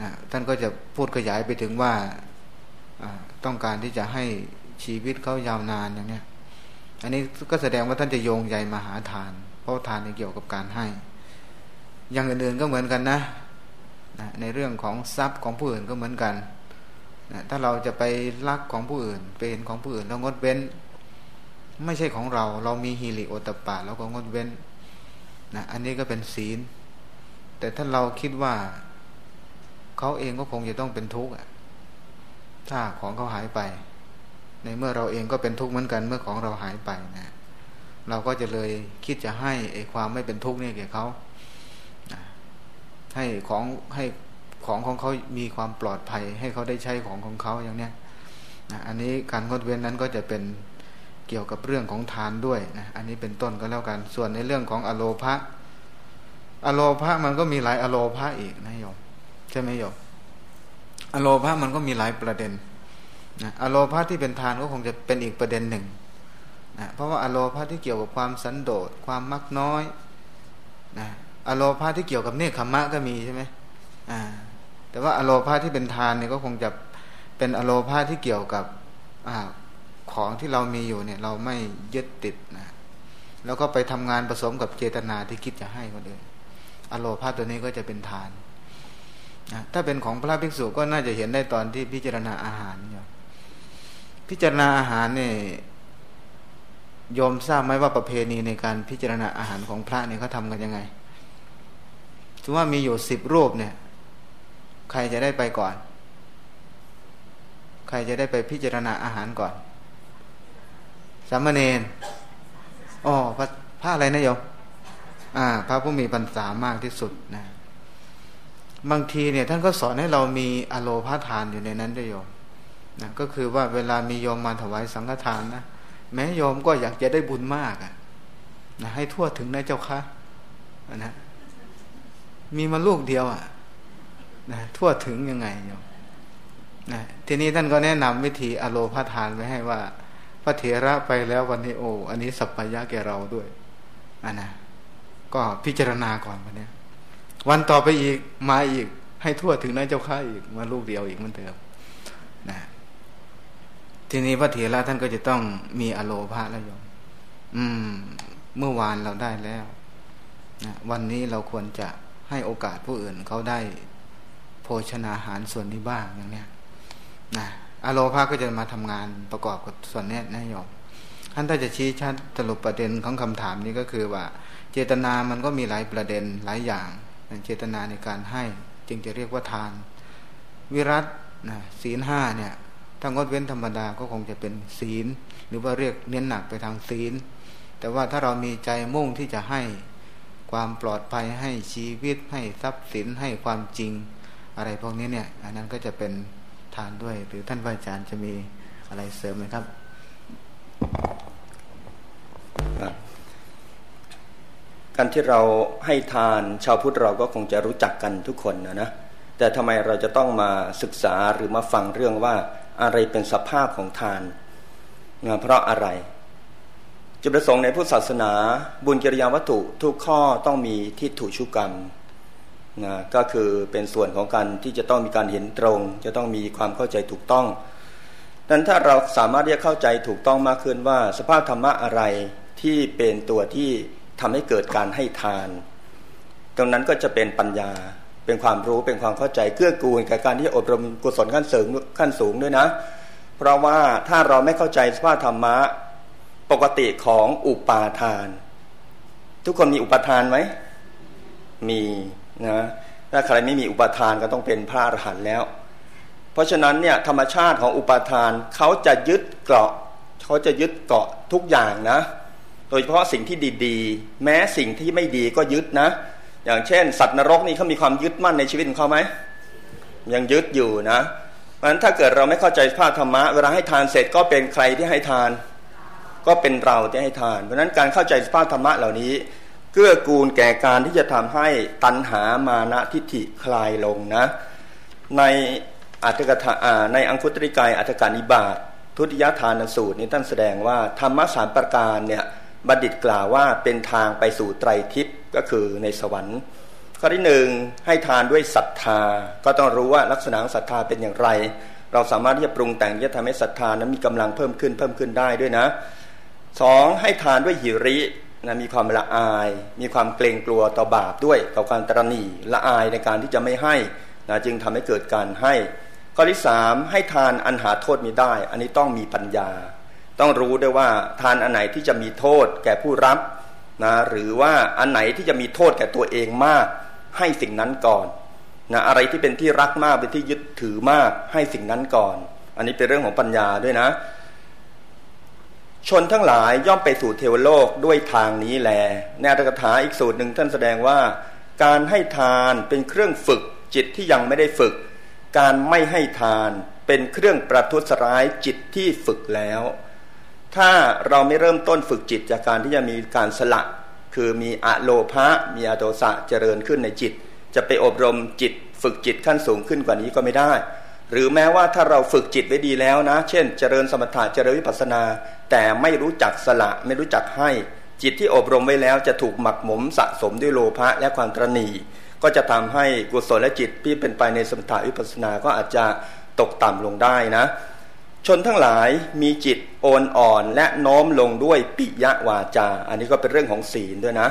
นะท่านก็จะพูดขยายไปถึงว่าต้องการที่จะให้ชีวิตเขายาวนานอย่างนี้อันนี้ก็แสดงว่าท่านจะโยงใยมาหาทาน เพราะทานเกี่ยวกับการให้ อย่างอื่นๆก็เหมือนกันนะนะในเรื่องของทรัพย์ของผู้อื่นก็เหมือนกันนะถ้าเราจะไปลักของผู้อื่นไปเห็นของผู้อื่นแล้วงดเว้น ไม่ใช่ของเรา เรามีฮิริโอตปาแล้วก็งดเว้นนะอันนี้ก็เป็นศีล แต่ถ้าเราคิดว่า เขาเองก็คงจะต้องเป็นทุกข์ถ้าของเขาหายไป ในเมื่อเราเองก็เป็นทุกข์เหมือนกันเมื่อของเราหายไปนะ เราก็จะเลยคิดจะให้ไอ้ความไม่เป็นทุกข์นี่แก่เขาให้ของให้ของของเขามีความปลอดภัย ให้เขาได้ใช้ของของเขาอย่างเนี้ยนะอันนี้การงดเว้นนั้นก็จะเป็นเกี่ยวกับเรื่องของทานด้วยนะอันนี้เป็นต้นก็แล้วกัน ส่วนในเรื่องของอโลภะอโลภะมันก็มีหลายอโลภะอีกนะโยม ใช่ไหมโยมอโลภะมันก็มีหลายประเด็นนะอโลภะที่เป็นทานก็คงจะเป็นอีกประเด็นหนึ่งนะเพราะว่าอโลภะที่เกี่ยวกับความสันโดษความมักน้อยนะอโลภาที่เกี่ยวกับเนคขมะก็มีใช่ไหมอ่าแต่ว่าอโลภาที่เป็นทานเนี่ยก็คงจะเป็นอโลภาที่เกี่ยวกับอของที่เรามีอยู่เนี่ยเราไม่ยึดติดนะแล้วก็ไปทำงานผสมกับเจตนาที่คิดจะให้คนอื่นอโลภาตัวนี้ก็จะเป็นทาน ถ้าเป็นของพระภิกษุก็น่าจะเห็นได้ตอนที่พิจารณาอาหารพิจารณาอาหารเนี่ยโยมทราบไหมว่าประเพณีในการพิจารณาอาหารของพระเนี่ยเขาทำกันยังไงถือว่ามีอยู่สิบรูปเนี่ย ใครจะได้ไปก่อน ใครจะได้ไปพิจารณาอาหารก่อน สามเณรอ๋อพระพระอะไรนะโยม อ่า พระผู้มีปัญษามากที่สุดนะ บางทีเนี่ยท่านก็สอนให้เรามีอโลพาทานอยู่ในนั้นด้วยโยมนะก็คือว่าเวลามีโยมมาถวายสังฆทานนะแม้โยมก็อยากจะได้บุญมากอะนะให้ทั่วถึงนะเจ้าคะนะมีมาลูกเดียวอะนะทั่วถึงยังไงโยมนะทีนี้ท่านก็แนะนำวิธีอโลพาทานไว้ให้ว่า พระเถระไปแล้ววันนี้โอ อันนี้สัพพยะแก่เราด้วยอันนะก็พิจารณาก่อนวันนี้ วันต่อไปอีกมาอีก ให้ทั่วถึงนายเจ้าข้าอีกมาลูกเดียวอีกมันเดิมนะทีนี้พระเถระท่านก็จะต้องมีอโลภาแล้วยมอืม เมื่อวานเราได้แล้วนะวันนี้เราควรจะให้โอกาสผู้อื่นเขาได้ โภชนาหารส่วนนี้บ้างอย่างเนี้ยนะอโลภาก็จะมาทำงานประกอบกับส่วนนี้นะโยมท่านถ้าจะชี้ชัดสรุปประเด็นของคำถามนี้ก็คือว่า เจตนามันก็มีหลายประเด็นหลายอย่าง เจตนาในการให้จึงจะเรียกว่าทาน วิรัตนะศีลห้าเนี่ยถ้างดเว้นธรรมดาก็คงจะเป็นศีล หรือว่าเรียกเน้นหนักไปทางศีล แต่ว่าถ้าเรามีใจมุ่งที่จะให้ความปลอดภัยให้ชีวิตให้ทรัพย์สินให้ความจริง อะไรพวกนี้เนี่ย อันนั้นก็จะเป็นทานด้วย หรือท่านอาจารย์จะมีอะไรเสริมไหมครับ การที่เราให้ทานชาวพุทธเราก็คงจะรู้จักกันทุกคนนะนะแต่ทำไมเราจะต้องมาศึกษาหรือมาฟังเรื่องว่าอะไรเป็นสภาพของทานเพราะอะไร จุดประสงค์ในพุทธศาสนา บุญกิริยาวัตถุทุกข้อต้องมีทิฏฐุชุกรรมนะก็คือเป็นส่วนของการที่จะต้องมีการเห็นตรง จะต้องมีความเข้าใจถูกต้องนั้นถ้าเราสามารถที่จะเข้าใจถูกต้องมากขึ้นว่า สภาพธรรมะอะไรที่เป็นตัวที่ ทำให้เกิดการให้ทาน ตรงนั้นก็จะเป็นปัญญาเป็นความรู้เป็นความเข้าใจเกื้อกูลกับการที่อบรมกุศลขั้นสูงขั้นสูงด้วยนะ เพราะว่าถ้าเราไม่เข้าใจสภาพธรรมะปกติของอุปาทาน ทุกคนมีอุปทานไหมมีนะถ้าใครไม่มีอุปทานก็ต้องเป็นพระอรหันต์แล้ว เพราะฉะนั้นเนี่ยธรรมชาติของอุปทานเขาจะยึดเกาะเขาจะยึดเกาะทุกอย่างนะ โดยเฉพาะสิ่งที่ดีๆ แม้สิ่งที่ไม่ดีก็ยึดนะ อย่างเช่น สัตว์นรกนี่เขามีความยึดมั่นในชีวิตของเขาไหมยังยึดอยู่นะเพราะฉะนั้นถ้าเกิดเราไม่เข้าใจภาพธรรมะเวลาให้ทานเสร็จก็เป็นใครที่ให้ทาน ก็เป็นเราที่ให้ทาน เพราะนั้นการเข้าใจสภาพธรรมะเหล่านี้เกื้อกูลแก่การที่จะทำให้ตัณหามานะทิฏฐิคลายลงนะ ในอัตถกถาในอังคุตริกายอัตถกานิบาตทุติยทานสูตรนี้ท่านแสดงว่าธรรมะสามประการเนี่ย บัณฑิตกล่าวว่าเป็นทางไปสู่ไตรทิพย์ก็คือในสวรรค์ ข้อที่หนึ่งให้ทานด้วยศรัทธา ก็ต้องรู้ว่าลักษณะของศรัทธาเป็นอย่างไร เราสามารถที่จะปรุงแต่งที่จะทำให้ศรัทธานั้นมีกำลังเพิ่มขึ้นเพิ่มขึ้นได้ด้วยนะสองให้ทานด้วยหิรินะมีความละอาย มีความเกรงกลัวต่อบาปด้วยต่อการตรณีละอายในการที่จะไม่ให้นะจึงทำให้เกิดการให้ ข้อที่สามให้ทานอันหาโทษมีได้ อันนี้ต้องมีปัญญา ต้องรู้ด้วยว่าทานอันไหนที่จะมีโทษแก่ผู้รับนะหรือว่าอันไหนที่จะมีโทษแก่ตัวเองมาก ให้สิ่งนั้นก่อนนะอะไรที่เป็นที่รักมากเป็นที่ยึดถือมาก ให้สิ่งนั้นก่อน อันนี้เป็นเรื่องของปัญญาด้วยนะ ชนทั้งหลายย่อมไปสู่เทวโลกด้วยทางนี้แลในอัตถกถาอีกสูตรหนึ่งท่านแสดงว่า การให้ทานเป็นเครื่องฝึกจิตที่ยังไม่ได้ฝึก การไม่ให้ทานเป็นเครื่องประทุษร้ายจิตที่ฝึกแล้ว ถ้าเราไม่เริ่มต้นฝึกจิตจากการที่จะมีการสละ คือมีอะโลภะมีอะโทสะเจริญขึ้นในจิต จะไปอบรมจิต ฝึกจิตขั้นสูงขึ้นกว่านี้ก็ไม่ได้ หรือแม้ว่าถ้าเราฝึกจิตไว้ดีแล้วนะ เช่น เจริญสมถะเจริญวิปัสนา แต่ไม่รู้จักสละไม่รู้จักให้ จิตที่อบรมไว้แล้วจะถูกหมักหมมสะสมด้วยโลภะและความตรณีก็จะทำให้กุศลและจิตที่เป็นไปในสมถะวิปัสนาก็อาจจะตกต่ำลงได้นะ ชนทั้งหลายมีจิตโอนอ่อนและน้อมลงด้วยปิยวาจา อันนี้ก็เป็นเรื่องของศีลด้วยนะ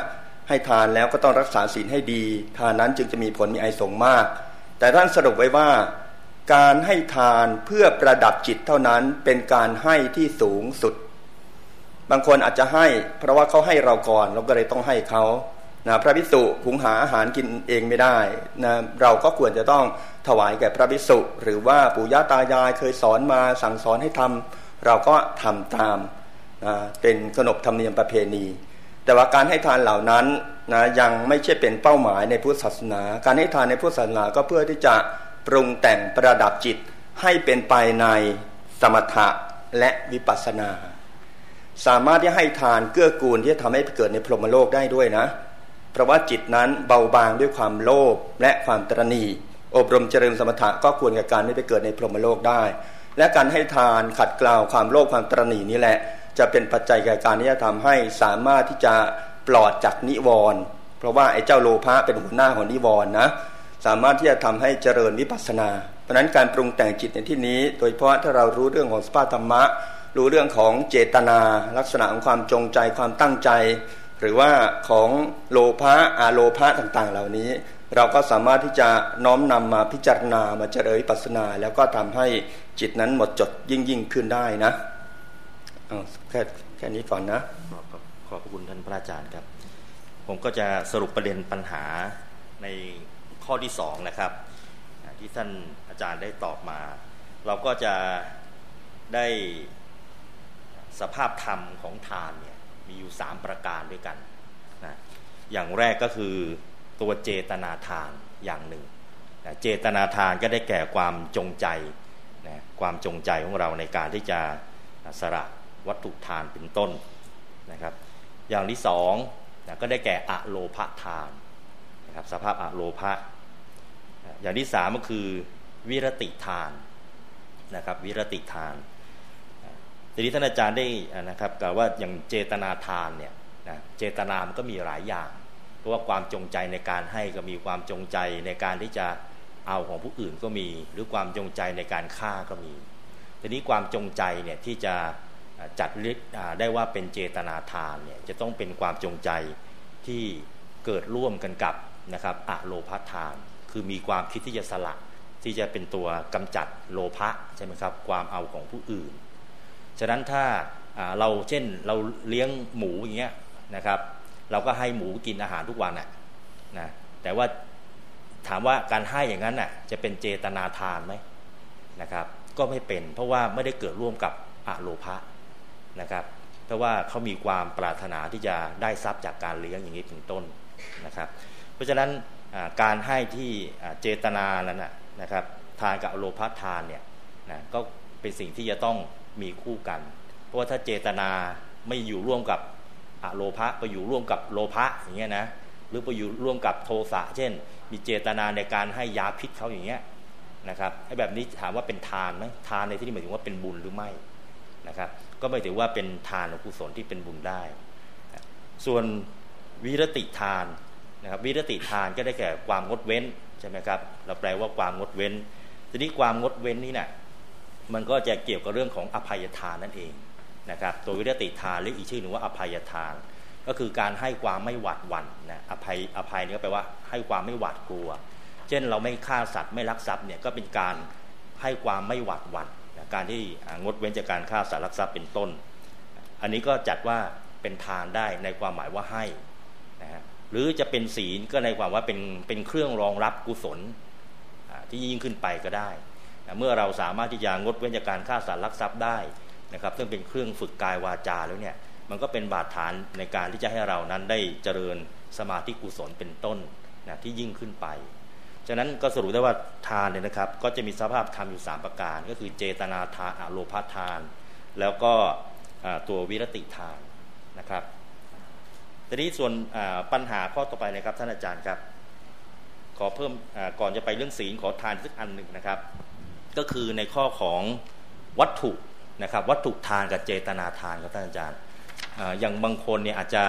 ให้ทานแล้วก็ต้องรักษาศีลให้ดี ทานนั้นจึงจะมีผลมีไอสงมาก แต่ท่านสรุปไว้ว่า การให้ทานเพื่อประดับจิตเท่านั้นเป็นการให้ที่สูงสุด บางคนอาจจะให้ เพราะว่าเขาให้เราก่อนเราก็เลยต้องให้เขา นะพระภิกษุหุงหาอาหารกินเองไม่ได้นะเราก็ควรจะต้องถวายแก่พระภิกษุ หรือว่าปู่ย่าตายายเคยสอนมาสั่งสอนให้ทำเราก็ทำตามนะเป็นขนบธรรมเนียมประเพณี แต่ว่าการให้ทานเหล่านั้นนะยังไม่ใช่เป็นเป้าหมายในพุทธศาสนา การให้ทานในพุทธศาสนาก็เพื่อที่จะปรุงแต่งประดับจิตให้เป็นไปในสมถะและวิปัสสนา สามารถที่ให้ทานเกื้อกูลที่จะทำให้เกิดในพรหมโลกได้ด้วยนะ ราะว่าจิตนั้นเบาบางด้วยความโลภและความตรณี อบรมเจริญสมถะก็ควรกับการไม่ไปเกิดในพรหมโลกได้ และการให้ทานขัดเกลาความโลภความตรณีนี่แหละ จะเป็นปัจจัยแก่การที่จะทำให้สามารถที่จะปลอดจากนิวรณ์เพราะว่าไอ้เจ้าโลภะเป็นหัวหน้าของนิวรณ์นะสามารถที่จะทำให้เจริญวิปัสสนา เพราะนั้นการปรุงแต่งจิตในที่นี้ โดยเฉพาะถ้าเรารู้เรื่องของสภาธรรมะ รู้เรื่องของเจตนา ลักษณะของความจงใจความตั้งใจ หรือว่าของโลภะอาโลภะต่างๆ เหล่านี้ เราก็สามารถที่จะน้อมนำมาพิจารณามาเจริญปัสนา แล้วก็ทำให้จิตนั้นหมดจดยิ่งยิ่งขึ้นได้นะเอาแค่แค่นี้ก่อนนะ ขอบขอบคุณท่านพระอาจารย์ครับ ผมก็จะสรุปประเด็นปัญหาในข้อที่สองนะครับ ที่ท่านอาจารย์ได้ตอบมา เราก็จะได้สภาพธรรมของทานเนี่ย มีอยู่สามประการด้วยกันนะอย่างแรกก็คือตัวเจตนาทานอย่างหนึ่งนะเจตนาทานก็ได้แก่ความจงใจนะความจงใจของเราในการที่จะสละวัตถุทานเป็นต้นนะครับ อย่างที่สองนะก็ได้แก่อะโลภทานนะครับสภาพอะโลภะอย่างที่สามก็คือวิรติทานนะครับวิรติทาน ทีนี้ท่านอาจารย์ได้นะครับกล่าวว่าอย่างเจตนาทานเนี่ยนะเจตนามันก็มีหลายอย่าง เพราะว่าความจงใจในการให้ก็มีความจงใจในการที่จะเอาของผู้อื่นก็มี หรือความจงใจในการฆ่าก็มี ทีนี้ความจงใจเนี่ยที่จะจัดได้ว่าเป็นเจตนาทานเนี่ยจะต้องเป็นความจงใจที่เกิดร่วมกันกับนะครับอะโลภทาน คือมีความคิดที่จะสละที่จะเป็นตัวกำจัดโลภะใช่ไหมครับความเอาของผู้อื่น ฉะนั้นถ้าเราเช่นเราเลี้ยงหมูอย่างเงี้ยนะครับ เราก็ให้หมูกินอาหารทุกวันน่ะนะแต่ว่าถามว่าการให้อย่างนั้นน่ะจะเป็นเจตนาทานไหมนะครับ ก็ไม่เป็นเพราะว่าไม่ได้เกิดร่วมกับอะโลภะนะครับ เพราะว่าเขามีความปรารถนาที่จะได้ทรัพย์จากการเลี้ยงอย่างนี้เป็นต้นนะครับ เพราะฉะนั้นการให้ที่เจตนานั้นนะครับ ทานกับอโลภทานเนี่ยนะก็เป็นสิ่งที่จะต้อง มีคู่กัน เพราะว่าถ้าเจตนาไม่อยู่ร่วมกับอโลภะไปอยู่ร่วมกับโลภะอย่างเงี้ยนะหรือไปอยู่ร่วมกับโทสะเช่น มีเจตนาในการให้ยาพิษเขาอย่างเงี้ยนะครับไอ้แบบนี้ถามว่าเป็นทานไหมทานในที่นี้หมายถึงว่าเป็นบุญหรือไม่นะครับก็ไม่ถือว่าเป็นทานหรือกุศลที่เป็นบุญได้ ส่วนวิรติทานนะครับวิรติทานก็ได้แก่ความงดเว้นใช่ไหมครับเราแปลว่าความงดเว้น ทีนี้ความงดเว้นนี่นะ่ะ มันก็จะเกี่ยวกับเรื่องของอภัยทานนั่นเองนะครับตัววิรติทานหรืออีกชื่อหนึ่งว่าอภัยทาน ก็คือการให้ความไม่หวาดหวั่นนะอภัยอภัยนี่ก็แปลว่าให้ความไม่หวาดกลัว เช่นเราไม่ฆ่าสัตว์ไม่ลักทรัพย์เนี่ยก็เป็นการให้ความไม่หวาดหวั่นนะการที่งดเว้นจากการฆ่าสัตว์ลักทรัพย์เป็นต้น อันนี้ก็จัดว่าเป็นทานได้ในความหมายว่าให้นะฮะหรือจะเป็นศีลก็ในความว่าเป็นเป็นเครื่องรองรับกุศลที่ยิ่งขึ้นไปก็ได้ เมื่อเราสามารถที่จะงดเว้นจากการฆ่าสัตว์ลักทรัพย์ได้นะครับซึ่งเป็นเครื่องฝึกกายวาจาแล้วเนี่ยมันก็เป็นบาดฐานในการที่จะให้เรานั้นได้เจริญสมาธิกุศลเป็นต้นนะที่ยิ่งขึ้นไปฉะนั้นก็สรุปได้ว่าทานเนี่ยนะครับก็จะมีสภาพธรรมอยู่ 3 ประการ ก็คือเจตนาทานอโลภาทาน แล้วก็ตัววิรติทานนะครับทีนี้ส่วนปัญหาข้อต่อไปนะครับท่านอาจารย์ครับ ขอเพิ่มก่อนจะไปเรื่องศีลขอทานสักอันหนึ่งนะครับ ก็คือในข้อของวัตถุนะครับวัตถุทานกับเจตนาทานครับท่านอาจารย์อย่างบางคนเนี่ยอาจจะ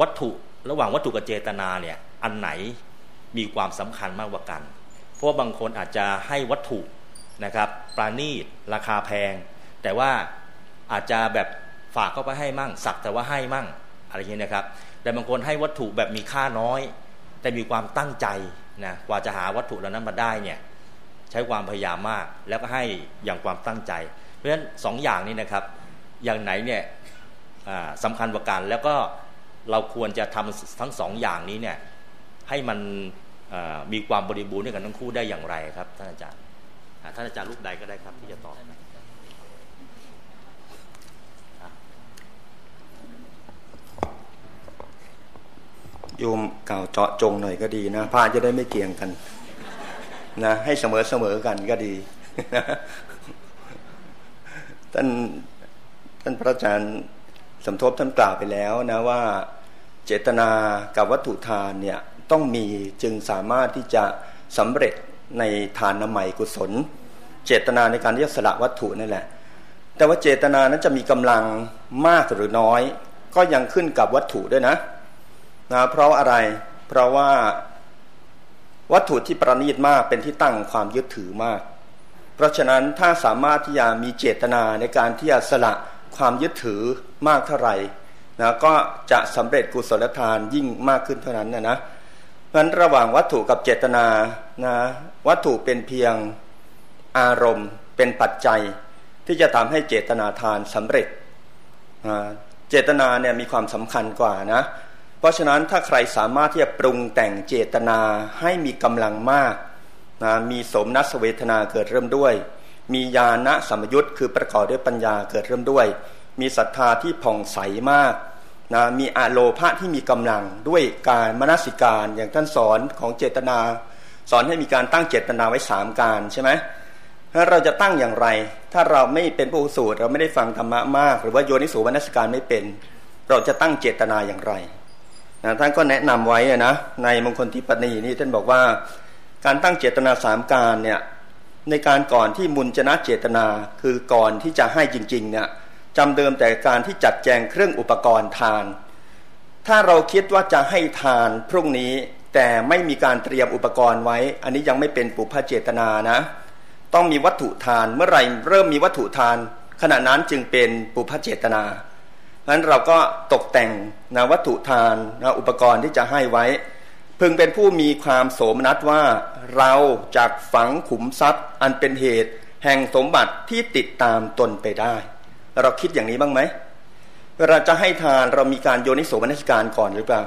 วัตถุระหว่างวัตถุกับเจตนาเนี่ยอันไหนมีความสำคัญมากกว่ากัน เพราะบางคนอาจจะให้วัตถุนะครับปราณีตราคาแพง แต่ว่าอาจจะแบบฝากเข้าไปให้มั่งสักแต่ว่าให้มั่งอะไรอย่างนี้นะครับ แต่บางคนให้วัตถุแบบมีค่าน้อย แต่มีความตั้งใจ นะกว่าจะหาวัตถุเหล่านั้นมาได้เนี่ยใช้ความพยายามมากแล้วก็ให้อย่างความตั้งใจ เพราะฉะนั้นสองอย่างนี้นะครับ อย่างไหนเนี่ยสำคัญกว่ากันแล้วก็เราควรจะทำทั้งสองอย่างนี้เนี่ยให้มันมีความบริบูรณ์ด้วยกันทั้งคู่ได้อย่างไรครับท่านอาจารย์ท่านอาจารย์ลูกใดก็ได้ครับที่จะตอบ โยมกล่าวเจาะจงหน่อยก็ดีนะพาจะได้ไม่เกี่ยงกัน นะให้เสมอเสมอกันก็ดีท่านท่านพระอาจารย์สมทบท่านกล่าวไปแล้วนะว่าเจตนากับวัตถุทานเนี่ยต้องมีจึงสามารถที่จะสำเร็จในทานน้ำใหม่กุศล เจตนาในการที่จะสละวัตถุนั่นแหละ แต่ว่าเจตนานั้นจะมีกำลังมากหรือน้อย ก็ยังขึ้นกับวัตถุด้วยนะ นะเพราะอะไร เพราะว่าวัตถุที่ประณีตมากเป็นที่ตั้งความยึดถือมาก เพราะฉะนั้นถ้าสามารถที่จะมีเจตนาในการที่จะสละความยึดถือมากเท่าไหร่นะก็จะสำเร็จกุศลทานยิ่งมากขึ้นเท่านั้นนะนะเพราะฉะนั้นระหว่างวัตถุกับเจตนานะวัตถุเป็นเพียงอารมณ์เป็นปัจจัย ที่จะทำให้เจตนาทานสำเร็จ เจตนาเนี่ยมีความสำคัญกว่านะ เพราะฉะนั้นถ้าใครสามารถที่จะปรุงแต่งเจตนาให้มีกำลังมากนะมีสมนัสเวทนาเกิดเริ่มด้วย มีญาณสัมยุตคือประกอบด้วยปัญญาเกิดเริ่มด้วย มีศรัทธาที่ผ่องใสมากนะมีอาโลภะที่มีกำลังด้วยการมนสิการอย่างท่านสอนของเจตนา สอนให้มีการตั้งเจตนาไว้สามการใช่ไหมถ้าเราจะตั้งอย่างไร ถ้าเราไม่เป็นผู้สูตรเราไม่ได้ฟังธรรมะมาก หรือว่าโยนิสูมนสิการไม่เป็น เราจะตั้งเจตนาอย่างไร นะท่านก็แนะนำไว้นะในมงคลที่ปณีนี่ท่านบอกว่าการตั้งเจตนาสามการเนี่ยในการก่อนที่มุนจนะเจตนาคือก่อนที่จะให้จริงๆเนี่ยจำเดิมแต่การที่จัดแจงเครื่องอุปกรณ์ทาน ถ้าเราคิดว่าจะให้ทานพรุ่งนี้แต่ไม่มีการเตรียมอุปกรณ์ไว้ อันนี้ยังไม่เป็นปุพเจตนานะ ต้องมีวัตถุทานเมื่อไหร่เริ่มมีวัตถุทาน ขณะนั้นจึงเป็นปุพเจตนาะนั้นเราก็ตกแต่งนะวัตถุทานนะอุปกรณ์ที่จะให้ไว้ พึงเป็นผู้มีความโสมนัสว่าเราจากฝังขุมทรัพย์ อันเป็นเหตุแห่งสมบัติที่ติดตามตนไปได้ เราคิดอย่างนี้บ้างไหมเราจะให้ทานเรามีการโยนิโสมนัสการก่อนหรือเปล่า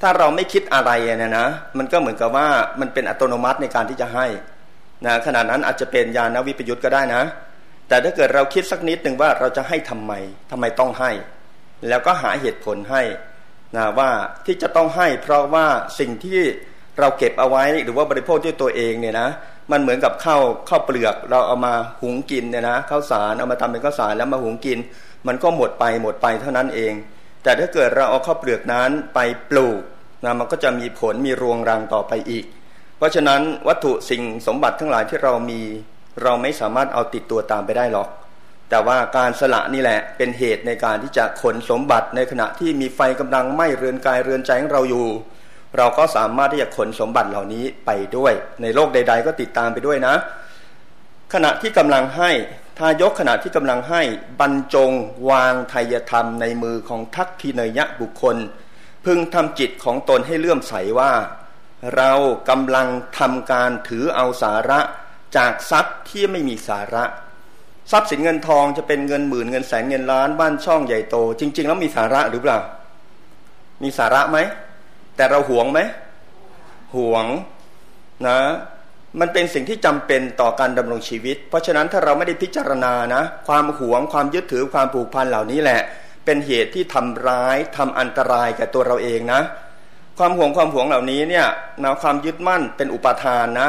ถ้าเราไม่คิดอะไรเนะนะ มันก็เหมือนกับว่ามันเป็นอัตโนมัติในการที่จะให้นะขนาดนั้นอาจจะเป็นญาณวิปยุทธ์ก็ได้นะ แต่ถ้าเกิดเราคิดสักนิดหนึ่งว่าเราจะให้ทำไมทำไมต้องให้ แล้วก็หาเหตุผลให้นะว่าที่จะต้องให้ เพราะว่าสิ่งที่เราเก็บเอาไว้หรือว่าบริโภคด้วยตัวเองเนี่ยนะมันเหมือนกับข้าวข้าวเปลือก เราเอามาหุงกินเนี่ยนะข้าวสารเอามาทำเป็นข้าวสารแล้วมาหุงกิน มันก็หมดไปหมดไปเท่านั้นเอง แต่ถ้าเกิดเราเอาข้าวเปลือกนั้นไปปลูกนะมันก็จะมีผลมีรวงรังต่อไปอีก เพราะฉะนั้นวัตถุสิ่งสมบัติทั้งหลายที่เรามี เราไม่สามารถเอาติดตัวตามไปได้หรอก แต่ว่าการสละนี่แหละเป็นเหตุในการที่จะขนสมบัติในขณะที่มีไฟกำลังไหม้เรือนกายเรือนใจของเราอยู่ เราก็สามารถที่จะขนสมบัติเหล่านี้ไปด้วย ในโลกใด ๆ ก็ติดตามไปด้วยนะ ขณะที่กำลังให้ทายกขณะที่กำลังให้บรรจงวางไทยธรรมในมือของทักทีเนยะบุคคล พึงทำจิตของตนให้เลื่อมใสว่า เรากำลังทำการถือเอาสาระ จากทรัพย์ที่ไม่มีสาระ ทรัพย์สินเงินทองจะเป็นเงินหมื่นเงินแสนเงินล้านบ้านช่องใหญ่โต จริง ๆ แล้วมีสาระหรือเปล่า มีสาระไหม แต่เราหวงไหมหวงนะมันเป็นสิ่งที่จำเป็นต่อการดำรงชีวิต เพราะฉะนั้นถ้าเราไม่ได้พิจารณานะ ความหวงความยึดถือความผูกพันเหล่านี้แหละ เป็นเหตุที่ทำร้ายทำอันตรายแก่ตัวเราเองนะ ความหวงความหวงเหล่านี้เนี่ยนะความยึดมั่นเป็นอุปทานนะ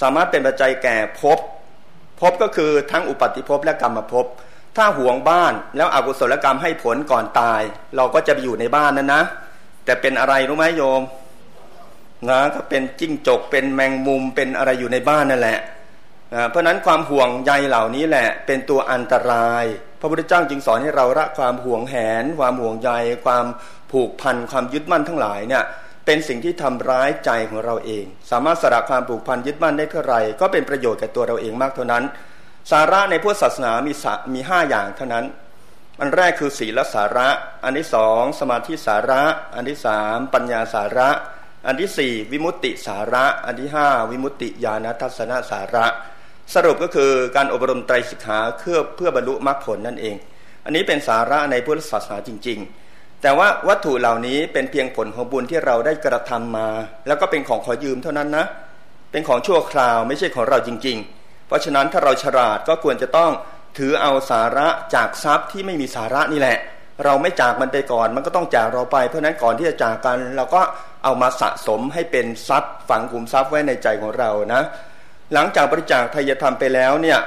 สามารถเป็นปัจจัยแก่ภพภพก็คือทั้งอุปัติภพและกรรมภพถ้าห่วงบ้านแล้วอกุศลกรรมให้ผลก่อนตาย เราก็จะไปอยู่ในบ้านนั้นนะ แต่เป็นอะไรรู้ไหมโยมนะก็เป็นจิ้งจกเป็นแมงมุมเป็นอะไรอยู่ในบ้านนั่นแหละนะเพราะนั้นความห่วงใยเหล่านี้แหละเป็นตัวอันตราย พระพุทธเจ้าจึงสอนให้เราละความห่วงแหน ความห่วงใย ความผูกพันความยึดมั่นทั้งหลายเนี่ย เป็นสิ่งที่ทำร้ายใจของเราเอง สามารถสละความผูกพันยึดมั่นได้เท่าไรก็เป็นประโยชน์แก่ตัวเราเองมากเท่านั้น สาระในพุทธศาสนามีมีห้าอย่างเท่านั้น อันแรกคือศีลสาระ อันที่สองสมาธิสาระ อันที่สามปัญญาสาระ อันที่สี่วิมุตติสาระ อันที่ห้าวิมุตติญาณทัศนสาระ สรุปก็คือการอบรมไตรสิกขาเพื่อเพื่อบรรลุมรรคผลนั่นเอง อันนี้เป็นสาระในพุทธศาสนาจริง ๆ แต่ว่าวัตถุเหล่านี้เป็นเพียงผลของบุญที่เราได้กระทำมา แล้วก็เป็นของขอยืมเท่านั้นนะ เป็นของชั่วคราวไม่ใช่ของเราจริง ๆ เพราะฉะนั้นถ้าเราฉลาดก็ควรจะต้องถือเอาสาระจากทรัพย์ที่ไม่มีสาระนี่แหละ เราไม่จากมันไปก่อน มันก็ต้องจากเราไป เพราะนั้นก่อนที่จะจากกัน เราก็เอามาสะสมให้เป็นทรัพย์ฝังขุมทรัพย์ไว้ในใจของเรานะ หลังจากบริจาคทายธรรมไปแล้วเนี่ย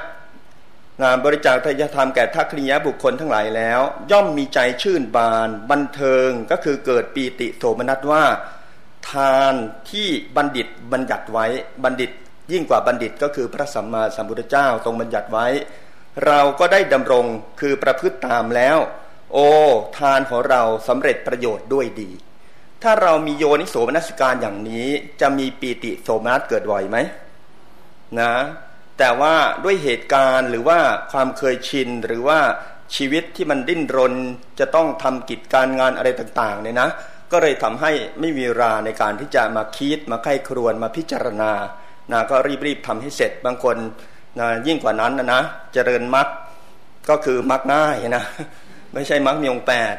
บริจาคทายธรรมแก่ทักคณียบุคคลทั้งหลายแล้ว ย่อมมีใจชื่นบาน บันเทิงก็คือเกิดปีติโสมนัสว่า ทานที่บัณฑิตบัญญัติไว้บัณฑิต ยิ่งกว่าบัณฑิตก็คือพระสัมมาสัมพุทธเจ้าทรงบัญญัติไว้ เราก็ได้ดำรงคือประพฤติตามแล้ว โอทานของเราสำเร็จประโยชน์ด้วยดี ถ้าเรามีโยนิโสมนัสการอย่างนี้จะมีปีติโสมนัสเกิดบ่อยไหมนะ แต่ว่าด้วยเหตุการณ์หรือว่าความเคยชินหรือว่าชีวิตที่มันดิ้นรนจะต้องทำกิจการงานอะไรต่างๆเนี่ยนะ ก็เลยทำให้ไม่มีเวลาในการที่จะมาคิดมาไข้ครวนมาพิจารณานะก็รีบๆทำให้เสร็จบางคนนะยิ่งกว่านั้นนะนะเจริญมรรคก็คือมรรคง่ายนะไม่ใช่มรรคมีองแปด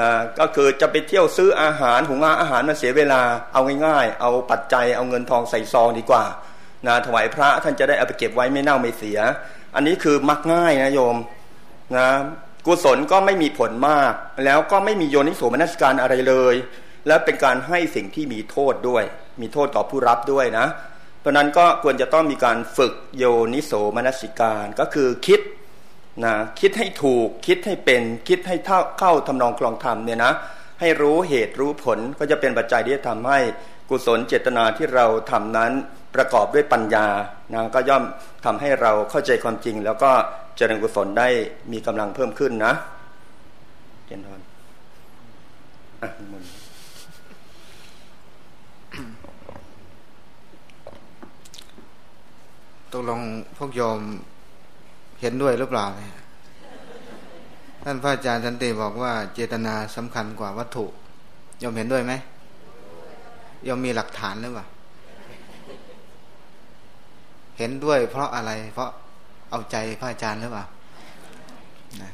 นะก็คือจะไปเที่ยวซื้ออาหารหุงอาหารมาเสียเวลาเอาง่ายๆ เอาปัจจัยเอาเงินทองใส่ซองดีกว่า นะถวายพระท่านจะได้เอาไปเก็บไว้ไม่เน่าไม่เสีย อันนี้คือมักง่ายนะโยมนะกุศลก็ไม่มีผลมาก แล้วก็ไม่มีโยนิโสมนัสการอะไรเลย และเป็นการให้สิ่งที่มีโทษด้วย มีโทษต่อผู้รับด้วยนะเพราะนั้นก็ควรจะต้องมีการฝึกโยนิโสมนัสิการก็คือคิดนะคิดให้ถูกคิดให้เป็นคิดให้เท่าเข้าทำนองคลองธรรมเนี่ยนะให้รู้เหตุรู้ผลก็จะเป็นปัจจัยที่จะทำให้กุศลเจตนาที่เราทำนั้น ประกอบด้วยปัญญานะก็ย่อมทำให้เราเข้าใจความจริง แล้วก็เจริญกุศลได้มีกำลังเพิ่มขึ้นนะเจนทอนอะมุนตกลงพวกโยมเห็นด้วยหรือเปล่าเนี่ยท่านพระอาจารย์สันติบอกว่าเจตนาสำคัญกว่าวัตถุยอมเห็นด้วยไหมยอมมีหลักฐานหรือเปล่า เห็นด้วย เพราะอะไร เพราะเอาใจพระอาจารย์หรือเปล่านะ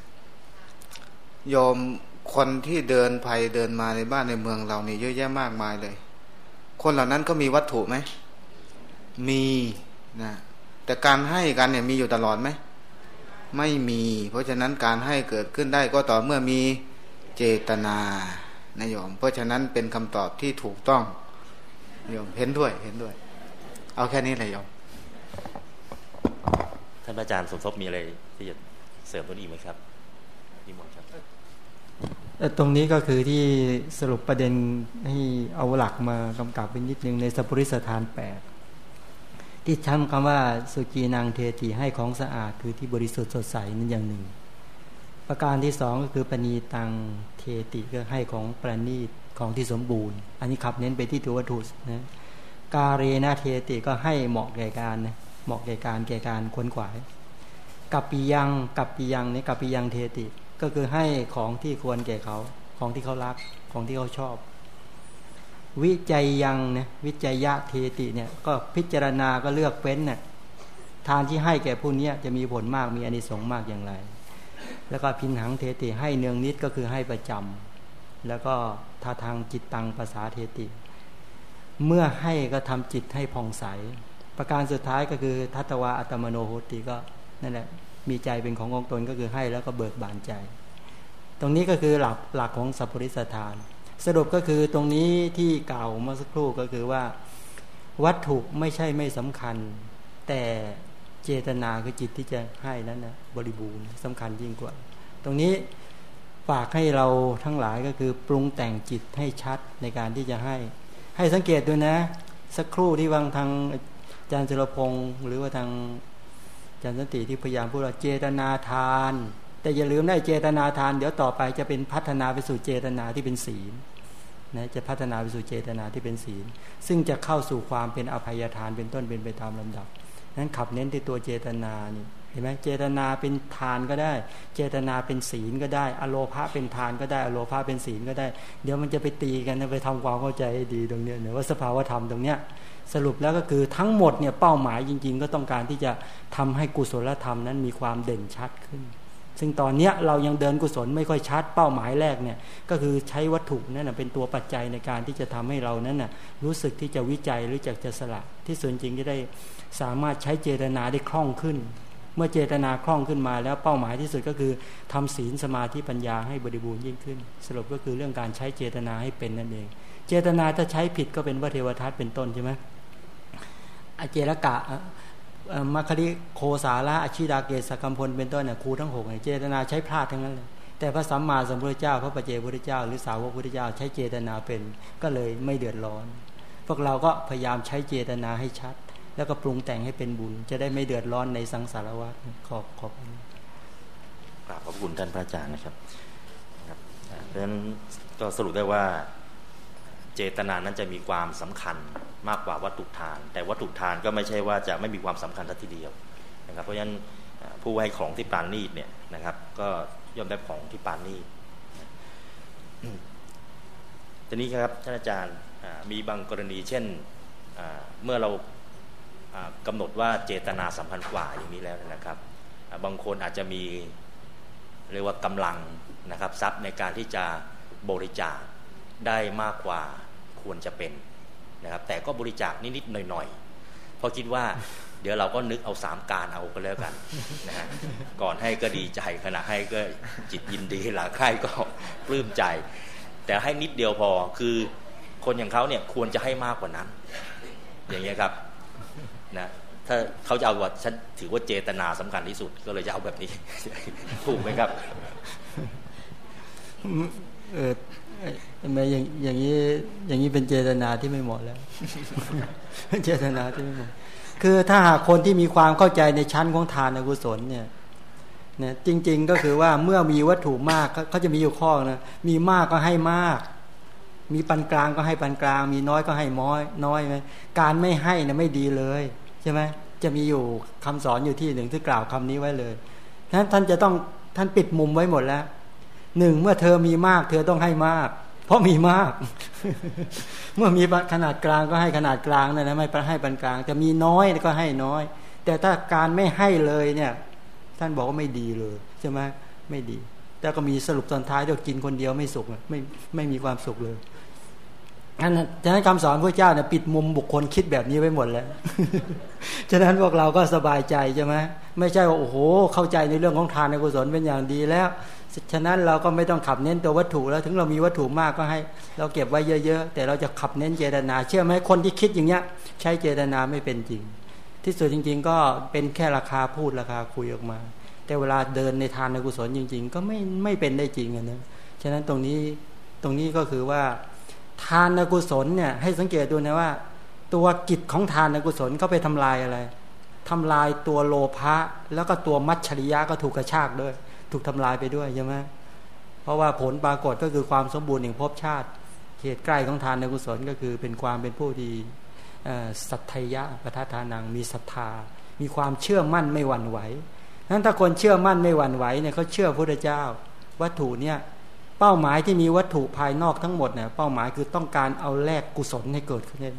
ยอมคนที่เดินภัยเดินมาในบ้านในเมืองเรานี่เยอะแยะมากมายเลย คนเหล่านั้นก็มีวัตถุไหม มีนะแต่การให้กันเนี่ยมีอยู่ตลอดไหม ไม่มี เพราะฉะนั้นการให้เกิดขึ้นได้ก็ต่อเมื่อมีเจตนานายโยม เพราะฉะนั้นเป็นคำตอบที่ถูกต้องโยมเห็นด้วยเห็นด้วย เอาแค่นี้เลยโยม ท่านอาจารย์สมทบมีอะไรที่จะเสริมตัวนี้ไหมครับนิมนต์ครับตรงนี้ก็คือที่สรุปประเด็นให้เอาหลักมากำกับไปนิดนึงในสัพพุริสถานแปดที่ทำคำว่าสุกีนางเทติให้ของสะอาดคือที่บริสุทธิ์สดใสนั่นอย่างหนึ่ง ประการที่สองก็คือปณีตังเทติก็ให้ของประณีตของที่สมบูรณ์ อันนี้ขับเน้นไปที่ตัววัตถุนะกาเรนาเทติก็ให้เหมาะแก่การนะ เหมาะแก่การแก่การควนขวายกับปียังกับปียังนี่กับปียังเทติ ก็คือให้ของที่ควรแก่เขาของที่เขารักของที่เขาชอบ วิจัยยังนะวิจัยยะเทติเนี่ยก็พิจารณาก็เลือกเฟ้นเนี่ยทานที่ให้แก่ผู้นี้จะมีผลมากมีอนิสงส์มากอย่างไร แล้วก็พินหังเทติให้เนืองนิดก็คือให้ประจำแล้วก็ท่าทางจิตตังภาษาเทติ เมื่อให้ก็ทำจิตให้ผ่องใส ประการสุดท้ายก็คือทัตวาอัตมโนโหติก็นั่นแหละมีใจเป็นขององตนก็คือให้แล้วก็เบิกบานใจ ตรงนี้ก็คือหลักหลักของสัพพุริสถาน สรุปก็คือตรงนี้ที่เก่าเมื่อสักครู่ก็คือว่า วัตถุไม่ใช่ไม่สำคัญ แต่เจตนาคือจิตที่จะให้นั้นนะบริบูรณ์สำคัญยิ่งกว่า ตรงนี้ฝากให้เราทั้งหลายก็คือปรุงแต่งจิตให้ชัดในการที่จะให้ ให้สังเกตด้วยนะ สักครู่ที่วังทาง อาจารย์จรพงศ์หรือว่าทางอาจารย์สันติที่พยายามพูดว่าเจตนาทาน แต่อย่าลืมได้เจตนาทาน เดี๋ยวต่อไปจะเป็นพัฒนาไปสู่เจตนาที่เป็นศีลนะจะพัฒนาไปสู่เจตนาที่เป็นศีล ซึ่งจะเข้าสู่ความเป็นอภัยทานเป็นต้นเป็นไปตามลำดับนั้นขับเน้นที่ตัวเจตนานี่ ห็นไหมเจตนาเป็นทานก็ได้ เจตนาเป็นศีลก็ได้ อโลภะเป็นทานก็ได้ อโลภะเป็นศีลก็ได้ เดี๋ยวมันจะไปตีกันไปทำความเข้าใจดีตรงเนี้ยเนี่ยว่าสภาวธรรมตรงเนี้ยสรุปแล้วก็คือทั้งหมดเนี่ยเป้าหมายจริง ๆ ก็ต้องการที่จะทำให้กุศลธรรมนั้นมีความเด่นชัดขึ้น ซึ่งตอนเนี้ยเรายังเดินกุศลไม่ค่อยชัด เป้าหมายแรกเนี่ยก็คือใช้วัตถุนั่นเป็นตัวปัจจัยในการที่จะทำให้เรานั้นน่ะรู้สึกที่จะวิจัยหรือจะจะสละ ที่ส่วนจริงจะได้สามารถใช้เจตนาได้คล่องขึ้น เมื่อเจตนาคล่องขึ้นมาแล้วเป้าหมายที่สุดก็คือทำศีลสมาธิปัญญาให้บริบูรณ์ยิ่งขึ้น สรุปก็คือเรื่องการใช้เจตนาให้เป็นนั่นเอง เจตนาถ้าใช้ผิดก็เป็นวัเทวทัศน์เป็นต้นใช่ไหมอเจรกะมัคคิโคสาระอชิดาเกศกัมพลเป็นต้นเนี่ยครูทั้งหกเจตนาใช้พลาดทั้งนั้นเลยแต่พระสัมมาสัมพุทธเจ้า พระปเจพุทธเจ้า หรือสาวกพุทธเจ้า ใช้เจตนาเป็นก็เลยไม่เดือดร้อน พวกเราก็พยายามใช้เจตนาให้ชัด แล้วก็ปรุงแต่งให้เป็นบุญ จะได้ไม่เดือดร้อนในสังสารวัฏขอบขอบกราบขอบคุณท่านพระอาจารย์นะครับครับเพราะฉะนั้นก็สรุปได้ว่าเจตนานั้นจะมีความสำคัญมากกว่าวัตถุทาน แต่วัตถุทานก็ไม่ใช่ว่าจะไม่มีความสำคัญทัทีเดียวนะครับ เพราะฉะนั้นผู้ให้ของที่ปานนีดเนี่ยนะครับ ก็ย่อมได้ของที่ปานนีดทีนี้ครับท่านอาจารย์มีบางกรณีเช่นเมื่อเรา กำหนดว่าเจตนาสัมพันธ์กว่าอย่างนี้แล้วนะครับ บางคนอาจจะมีเรียกว่ากำลังนะครับทรัพย์ในการที่จะบริจาคได้มากกว่าควรจะเป็นนะครับ แต่ก็บริจาคนิดๆหน่อยๆเพราะคิดว่าเดี๋ยวเราก็นึกเอาสามการเอาก็แล้วกันนะฮะก่อนให้ก็ดีใจขณะให้ก็จิตยินดีหลังให้ก็ปลื้มใจ แต่ให้นิดเดียวพอคือคนอย่างเขาเนี่ยควรจะให้มากกว่านั้น อย่างเงี้ยครับ นะถ้าเขาจะเอาว่าฉันถือว่าเจตนาสำคัญที่สุด ก็เลยจะเอาแบบนี้ ถูกไหมครับเออทำไมอย่างอย่างนี้อย่างนี้เป็นเจตนาที่ไม่เหมาะแล้วเจตนาที่ไม่เหมาะคือถ้าหากคนที่มีความเข้าใจในชั้นของทานอกุศลเนี่ยเนี่ยจริง ๆก็คือว่าเมื่อมีวัตถุมากเขาจะมีอยู่ข้อนะมีมากก็ให้มาก มีปันกลางก็ให้ปันกลาง มีน้อยก็ให้น้อยน้อยไหมการไม่ให้นะไม่ดีเลย ช่ไหมจะมีอยู่คำสอนอยู่ที่หนึ่งที่กล่าวคำนี้ไว้เลยนั้นท่านจะต้องท่านปิดมุมไว้หมดแล้วหนึ่งเมื่อเธอมีมาก เธอต้องให้มาก เพราะมีมาก เมื่อมีขนาดกลางก็ให้ขนาดกลางนะนะไม่ให้ปานกลาง จะมีน้อยก็ให้น้อย แต่ถ้าการไม่ให้เลยเนี่ย ท่านบอกว่าไม่ดีเลยใช่ไหมไม่ดี แต่ก็มีสรุปตอนท้ายเด้วยกินคนเดียวไม่สุขไม่ไม่มีความสุขเลย อันนั้นฉะนั้นคำสอนพระเจ้าเนี่ยปิดมุมบุคคลคิดแบบนี้ไว้หมดแล้ว ฉะนั้นพวกเราก็สบายใจใช่ไหมไม่ใช่ว่าโอ้โห เข้าใจในเรื่องของทานในกุศลเป็นอย่างดีแล้ว ฉะนั้นเราก็ไม่ต้องขับเน้นตัววัตถุแล้ว ถึงเรามีวัตถุมากก็ให้ เราเก็บไว้เยอะ ๆ แต่เราจะขับเน้นเจตนา เชื่อไหมคนที่คิดอย่างเงี้ย ใช้เจตนาไม่เป็นจริง ที่สุดจริง ๆ ก็เป็นแค่ราคาพูดราคาคุยออกมา แต่เวลาเดินในทานในกุศลจริง ๆ ก็ไม่ไม่เป็นได้จริงนะฉะนั้นตรงนี้ตรงนี้ก็คือว่า ทานในกุศลเนี่ยให้สังเกตดูนะว่า ตัวกิจของทานกุศลก็ไปทำลายอะไรทำลายตัวโลภะแล้วก็ตัวมัจฉริยะก็ถูกกระชากด้วย ถูกทำลายไปด้วยใช่ไหมเพราะว่าผลปรากฏก็คือความสมบูรณ์แห่งภพชาติเขตใกล้ของทานในกุศลก็คือเป็นความเป็นผู้ดีสัตยะประทาทานังมีศรัทธา มีความเชื่อมั่นไม่หวั่นไหวนั้นถ้าคนเชื่อมั่นไม่หวั่นไหวเนี่ยเขาเชื่อพระเจ้า วัตถุเนี่ย เป้าหมายที่มีวัตถุภายนอกทั้งหมดเนี่ยเป้าหมายคือต้องการเอาแลกกุศลให้เกิดขึ้นได้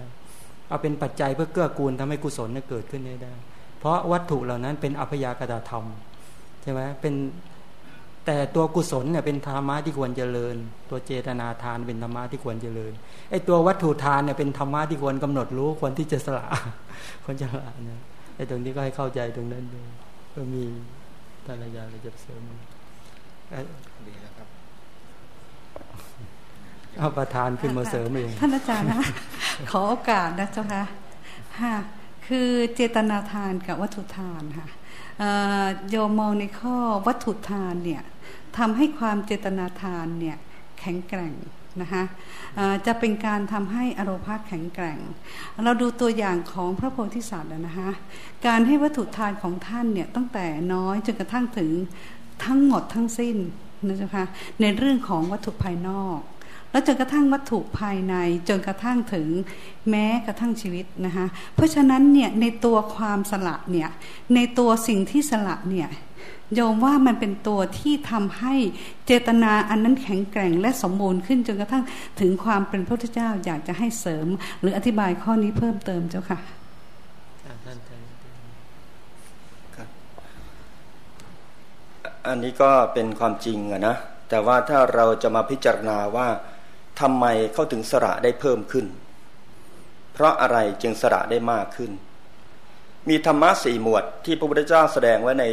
เอาเป็นปัจจัยเพื่อเกื้อกูลทำให้กุศลเกิดขึ้นได้ เพราะวัตถุเหล่านั้นเป็นอัพยากตธรรมใช่ไหมเป็นแต่ตัวกุศลเนี่ยเป็นธรรมะที่ควรเจริญ ตัวเจตนาทานเป็นธรรมะที่ควรเจริญไอ้ตัววัตถุทานเนี่ยเป็นธรรมะที่ควรกำหนดรู้ควรที่จะสละควรจะละเนี่ยไอ้ตรงนี้ก็ให้เข้าใจตรงนั้นด้วยก็มีท่านอาจารย์จะเสริมดีแล้วครับ เอาประธานขึ้นมาเสริมเองท่านอาจารย์นะขอโอกาสนะเจ้าค่ะค่ะคือเจตนาทานกับวัตถุทานค่ะโยมมองในข้อวัตถุทานเนี่ยทำให้ความเจตนาทานเนี่ยแข็งแกร่งนะคะจะเป็นการทำให้อารมภาคแข็งแกร่ง เราดูตัวอย่างของพระโพธิสัตว์นะคะการให้วัตถุทานของท่านเนี่ยตั้งแต่น้อยจนกระทั่งถึงทั้งหมดทั้งสิ้นนะคะในเรื่องของวัตถุภายนอก แล้วจนกระทั่งวัตถุภายใน จนกระทั่งถึงแม้กระทั่งชีวิตนะคะเพราะฉะนั้นเนี่ยในตัวความสละเนี่ยในตัวสิ่งที่สละเนี่ยโยมว่ามันเป็นตัวที่ทำให้เจตนาอันนั้นแข็งแกร่งและสมบูรณ์ขึ้นจนกระทั่งถึงความเป็นพระพุทธเจ้าอยากจะให้เสริม หรืออธิบายข้อนี้เพิ่มเติมเจ้าค่ะอันนี้ก็เป็นความจริงอะนะแต่ว่าถ้าเราจะมาพิจารณาว่า ทำไมเขาถึงสระได้เพิ่มขึ้น เพราะอะไรจึงสระได้มากขึ้น มีธรรมะสี่หมวดที่พระพุทธเจ้าแสดงไว้ใน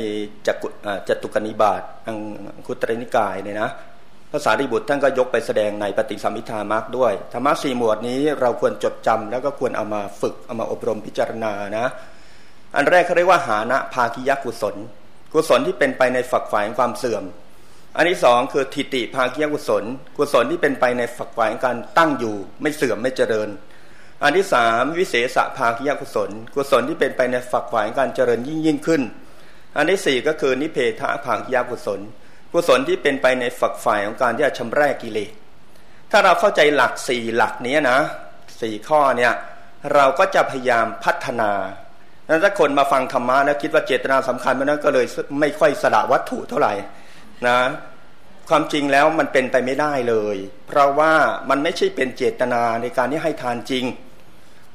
จักจตุกนิบาตอังคุตรนิกายเนี่ยนะภาษาริบุตรท่านก็ยกไปแสดงในปฏิสัมพิธามากด้วย ธรรมะสี่หมวดนี้เราควรจดจำแล้วก็ควรเอามาฝึกเอามาอบรมพิจารณานะ อันแรกเขาเรียกว่าหานะภาคิยกุศล กุศลที่เป็นไปในฝักฝ่ายความเสื่อม อันที่สองคือทิฏฐิภาคียกุศล กุศลที่เป็นไปในฝักฝ่ายการตั้งอยู่ไม่เสื่อมไม่เจริญ อันที่สามวิเศษภาคียกุศล กุศลที่เป็นไปในฝักฝ่ายการเจริญยิ่งยิ่งขึ้น อันที่สี่ก็คือนิเพทะภาคียกุศล กุศลที่เป็นไปในฝักฝ่ายของการที่จะชำระกิเลสถ้าเราเข้าใจหลักสี่หลักนี้นะสี่ข้อเนี่ยเราก็จะพยายามพัฒนาแล้วถ้าคนมาฟังธรรมะแล้วคิดว่าเจตนาสำคัญมันนั้นก็เลยไม่ค่อยสละวัตถุเท่าไหร่ นะ ความจริงแล้วมันเป็นไปไม่ได้เลย เพราะว่ามันไม่ใช่เป็นเจตนาในการที่ให้ทานจริง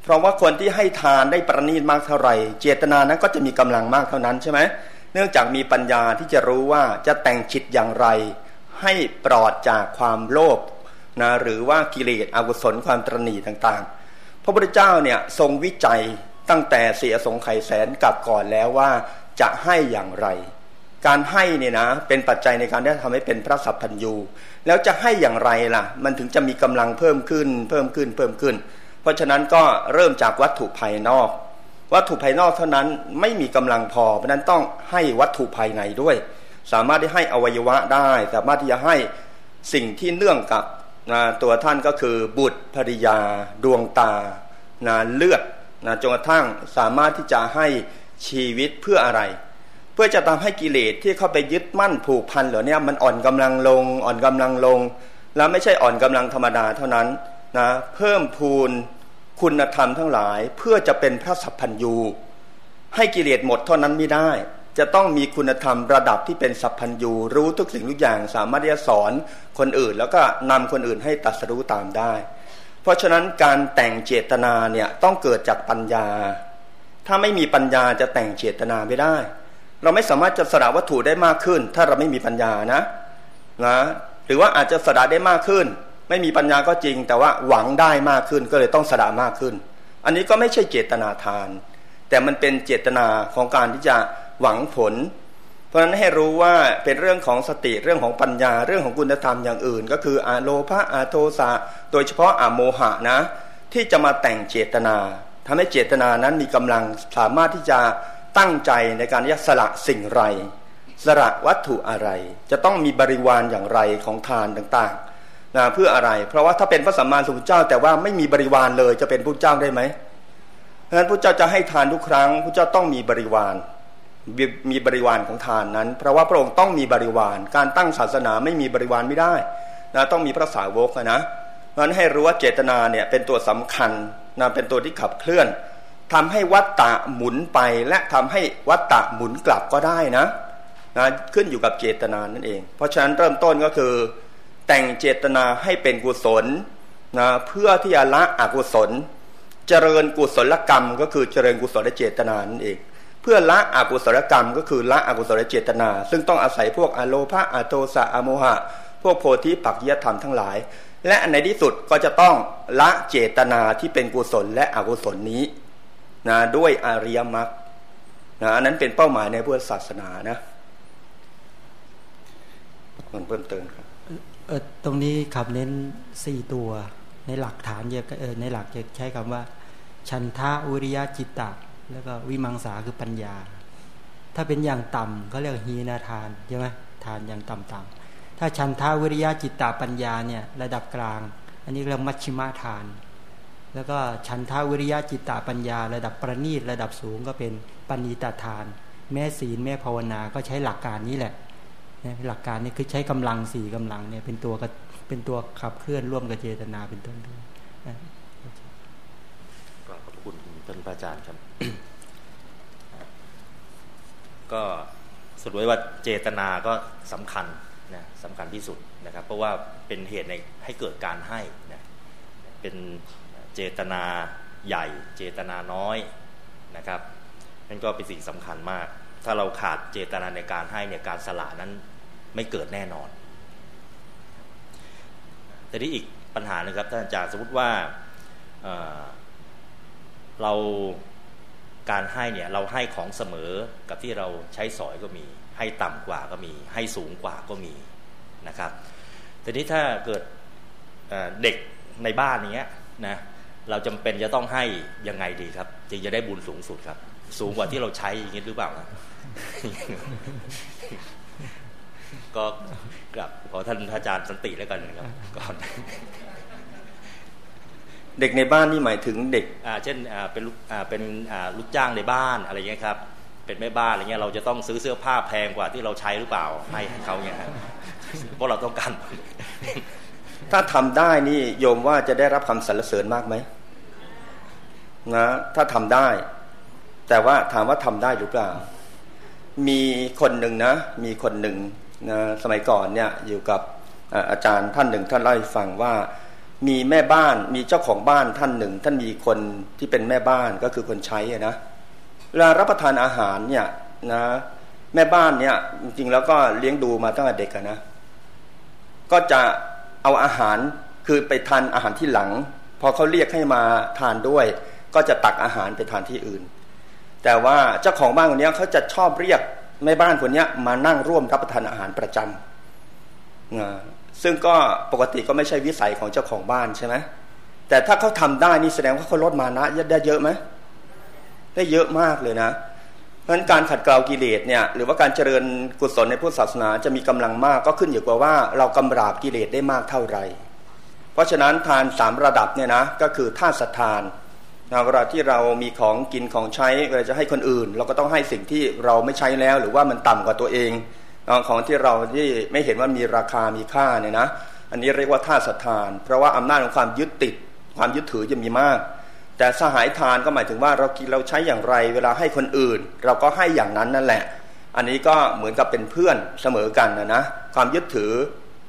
เพราะว่าคนที่ให้ทานได้ประณีตมากเท่าไหร่ เจตนานั้นก็จะมีกำลังมากเท่านั้นใช่ไหมเนื่องจากมีปัญญาที่จะรู้ว่าจะแต่งจิตอย่างไร ให้ปลอดจากความโลภนะหรือว่ากิเลสอกุศลความตรณีต่างๆ พระพุทธเจ้าเนี่ยทรงวิจัยตั้งแต่เสียสงไข่แสนกับก่อนแล้วว่าจะให้อย่างไร การให้เนี่ยนะเป็นปัจจัยในการที่ทำให้เป็นพระสัพพัญญูแล้วจะให้อย่างไรล่ะ มันถึงจะมีกำลังเพิ่มขึ้น เพิ่มขึ้นเพิ่มขึ้น เพราะฉะนั้นก็เริ่มจากวัตถุภายนอก วัตถุภายนอกเท่านั้นไม่มีกำลังพอ เพราะนั้นต้องให้วัตถุภายในด้วย สามารถที่ให้อวัยวะได้ สามารถที่จะให้สิ่งที่เนื่องกับนะตัวท่านก็คือบุตรภริยา ดวงตานะเลือดนะจนกระทั่งสามารถที่จะให้ชีวิตเพื่ออะไร พื่อจะทำให้กิเลสที่เข้าไปยึดมั่นผูกพันเหล่านี้มันอ่อนกำลังลง อ่อนกำลังลง แล้วไม่ใช่อ่อนกำลังธรรมดาเท่านั้นนะเพิ่มพูนคุณธรรมทั้งหลายเพื่อจะเป็นพระสัพพัญญูให้กิเลสหมดเท่านั้นไม่ได้ จะต้องมีคุณธรรมระดับที่เป็นสัพพัญญูรู้ทุกสิ่งทุกอย่างสามารถที่จะสอนคนอื่น แล้วก็นำคนอื่นให้ตัดสรู้ตามได้ เพราะฉะนั้นการแต่งเจตนาเนี่ยต้องเกิดจากปัญญา ถ้าไม่มีปัญญาจะแต่งเจตนาไม่ได้ เราไม่สามารถจะสละวัตถุได้มากขึ้น ถ้าเราไม่มีปัญญานะนะหรือว่าอาจจะสละได้มากขึ้น ไม่มีปัญญาก็จริง แต่ว่าหวังได้มากขึ้นก็เลยต้องสละมากขึ้น อันนี้ก็ไม่ใช่เจตนาทาน แต่มันเป็นเจตนาของการที่จะหวังผล เพราะฉะนั้นให้รู้ว่าเป็นเรื่องของสติเรื่องของปัญญาเรื่องของคุณธรรมอย่างอื่น ก็คืออาโลภะอาโทสะโดยเฉพาะอาโมหะนะ ที่จะมาแต่งเจตนาทำให้เจตนานั้นมีกำลังสามารถที่จะ ตั้งใจในการยัสละสิ่งไร สละวัตถุอะไร จะต้องมีบริวารอย่างไรของทานต่างๆนะเพื่ออะไร เพราะว่าถ้าเป็นพระสัมมาสัมพุทธเจ้า แต่ว่าไม่มีบริวารเลยจะเป็นพระเจ้าได้ไหมเพราะฉะนั้นพระเจ้าจะให้ทานทุกครั้งพระเจ้าต้องมีบริวารมีบริวารของทานนั้น เพราะว่าพระองค์ต้องมีบริวาร การตั้งศาสนาไม่มีบริวารไม่ได้นะต้องมีพระสาวกนะเพราะนั้นให้รู้ว่าเจตนาเนี่ยเป็นตัวสำคัญนะเป็นตัวที่ขับเคลื่อน ทำให้วัตตะหมุนไปและทำให้วัตตะหมุนกลับก็ได้นะนะขึ้นอยู่กับเจตนานั่นเอง เพราะฉะนั้นเริ่มต้นก็คือ แต่งเจตนาให้เป็นกุศลนะเพื่อที่จะละอกุศล เจริญกุศลกรรม ก็คือเจริญกุศลเจตนานั่นเอง เพื่อละอกุศลกรรม ก็คือละอกุศลเจตนา ซึ่งต้องอาศัยพวกอโลภะอโทสะอโมหะ พวกโพธิปักยธรรมทั้งหลาย และในที่สุดก็จะต้องละเจตนาที่เป็นกุศลและอกุศลนี้ นะด้วยอริยมรรคนะอันนั้นเป็นเป้าหมายในพุทธศาสนานะมันเพิ่มเติมครับเออตรงนี้ขับเน้นสี่ตัวในหลักฐานจะเออในหลักจะใช้คำว่า ชันทะอุริยะจิตตะแล้วก็วิมังสาคือปัญญา ถ้าเป็นอย่างต่ำเขาเรียกฮีนาทานใช่ไหมทานอย่างต่ำๆถ้าชันทาวิริยะจิตตาปัญญาเนี่ยระดับกลาง อันนี้เรียกมัชชิมาทาน แล้วก็ชันทาวิริยะจิตตาปัญญา ระดับประณีตระดับสูงก็เป็นปณิตาทาน แม่ศีลแม่ภาวนาก็ใช้หลักการนี้แหละหลักการนี้คือใช้กำลังสี่กำลังเนี่ยเป็นตัวเป็นตัวขับเคลื่อนร่วมกับเจตนาเป็นต้นด้วยขอบคุณท่านพระอาจารย์ครับ ก็สรุปว่าเจตนาก็สำคัญนะสำคัญที่สุดนะครับ เพราะว่าเป็นเหตุในให้เกิดการให้นะเป็น เจตนาใหญ่ เจตนาน้อยนะครับนั่นก็เป็นสิ่งสำคัญมาก ถ้าเราขาดเจตนาในการให้เนี่ยการสละนั้นไม่เกิดแน่นอน แต่ที่อีกปัญหานึงครับท่านอาจารย์สมมติว่าเเราการให้เนี่ยเราให้ของเสมอกับที่เราใช้สอยก็มี ให้ต่ำกว่าก็มี ให้สูงกว่าก็มีนะครับแต่นี้ถ้าเกิดเด็กในบ้านอย่างเงี้ยนะ เราจำเป็นจะต้องให้ยังไงดีครับ จึงจะได้บุญสูงสุดครับ สูงกว่าที่เราใช้อย่างนี้หรือเปล่าก็กลับขอท่านอาจารย์สันติแล้วกันครับก่อนเด็กในบ้านนี่หมายถึงเด็กอ่าเช่นอ่าเป็นลูกอ่าเป็นอ่าลูกจ้างในบ้านอะไรเงี้ยครับ เป็นแม่บ้านอะไรเงี้ยเราจะต้องซื้อเสื้อผ้าแพงกว่าที่เราใช้หรือเปล่าให้เขาเนี่ยเพราะเราต้องการ ถ้าทำได้นี่โยมว่าจะได้รับคำสรรเสริญมากไหมนะถ้าทำได้ แต่ว่าถามว่าทำได้หรือเปล่า มีคนหนึ่งนะ มีคนหนึ่งนะสมัยก่อนเนี่ยอยู่กับอาจารย์ท่านหนึ่งท่านเล่าให้ฟังว่า มีแม่บ้านมีเจ้าของบ้านท่านหนึ่ง ท่านมีคนที่เป็นแม่บ้านก็คือคนใช้นะเวลารับประทานอาหารเนี่ยนะแม่บ้านเนี่ยจริงๆแล้วก็เลี้ยงดูมาตั้งแต่เด็กนะก็จะ เอาอาหารคือไปทานอาหารที่หลัง พอเขาเรียกให้มาทานด้วย ก็จะตักอาหารไปทานที่อื่น แต่ว่าเจ้าของบ้านคนนี้เขาจะชอบเรียกแม่บ้านคนนี้มานั่งร่วมรับประทานอาหารประจำซึ่งก็ปกติก็ไม่ใช่วิสัยของเจ้าของบ้านใช่ไหมแต่ถ้าเขาทำได้นี่แสดงว่าเขาลดมานะได้เยอะไหมได้เยอะมากเลยนะ ราะฉะนั้นการขัดเกลากิเลสเนี่ยหรือว่าการเจริญกุศลในพุทธศาสนาจะมีกำลังมากก็ขึ้นอยู่กับว่าเรากำราบกิเลสได้มากเท่าไหร่เพราะฉะนั้นทานสามระดับเนี่ยนะก็คือท่าสัทานเวลาที่เรามีของกินของใช้เวลาจะให้คนอื่น เราก็ต้องให้สิ่งที่เราไม่ใช้แล้ว หรือว่ามันต่ำกว่าตัวเองของที่เราที่ไม่เห็นว่ามีราคามีค่าเนี่ยนะ อันนี้เรียกว่าท่าสัทาน เพราะว่าอำนาจของความยึดติดความยึดถือจะมีมาก แต่สหายทานก็หมายถึงว่าเรากินเราใช้อย่างไร เวลาให้คนอื่น เราก็ให้อย่างนั้นนั่นแหละ อันนี้ก็เหมือนกับเป็นเพื่อนเสมอกันนะนะความยึดถือ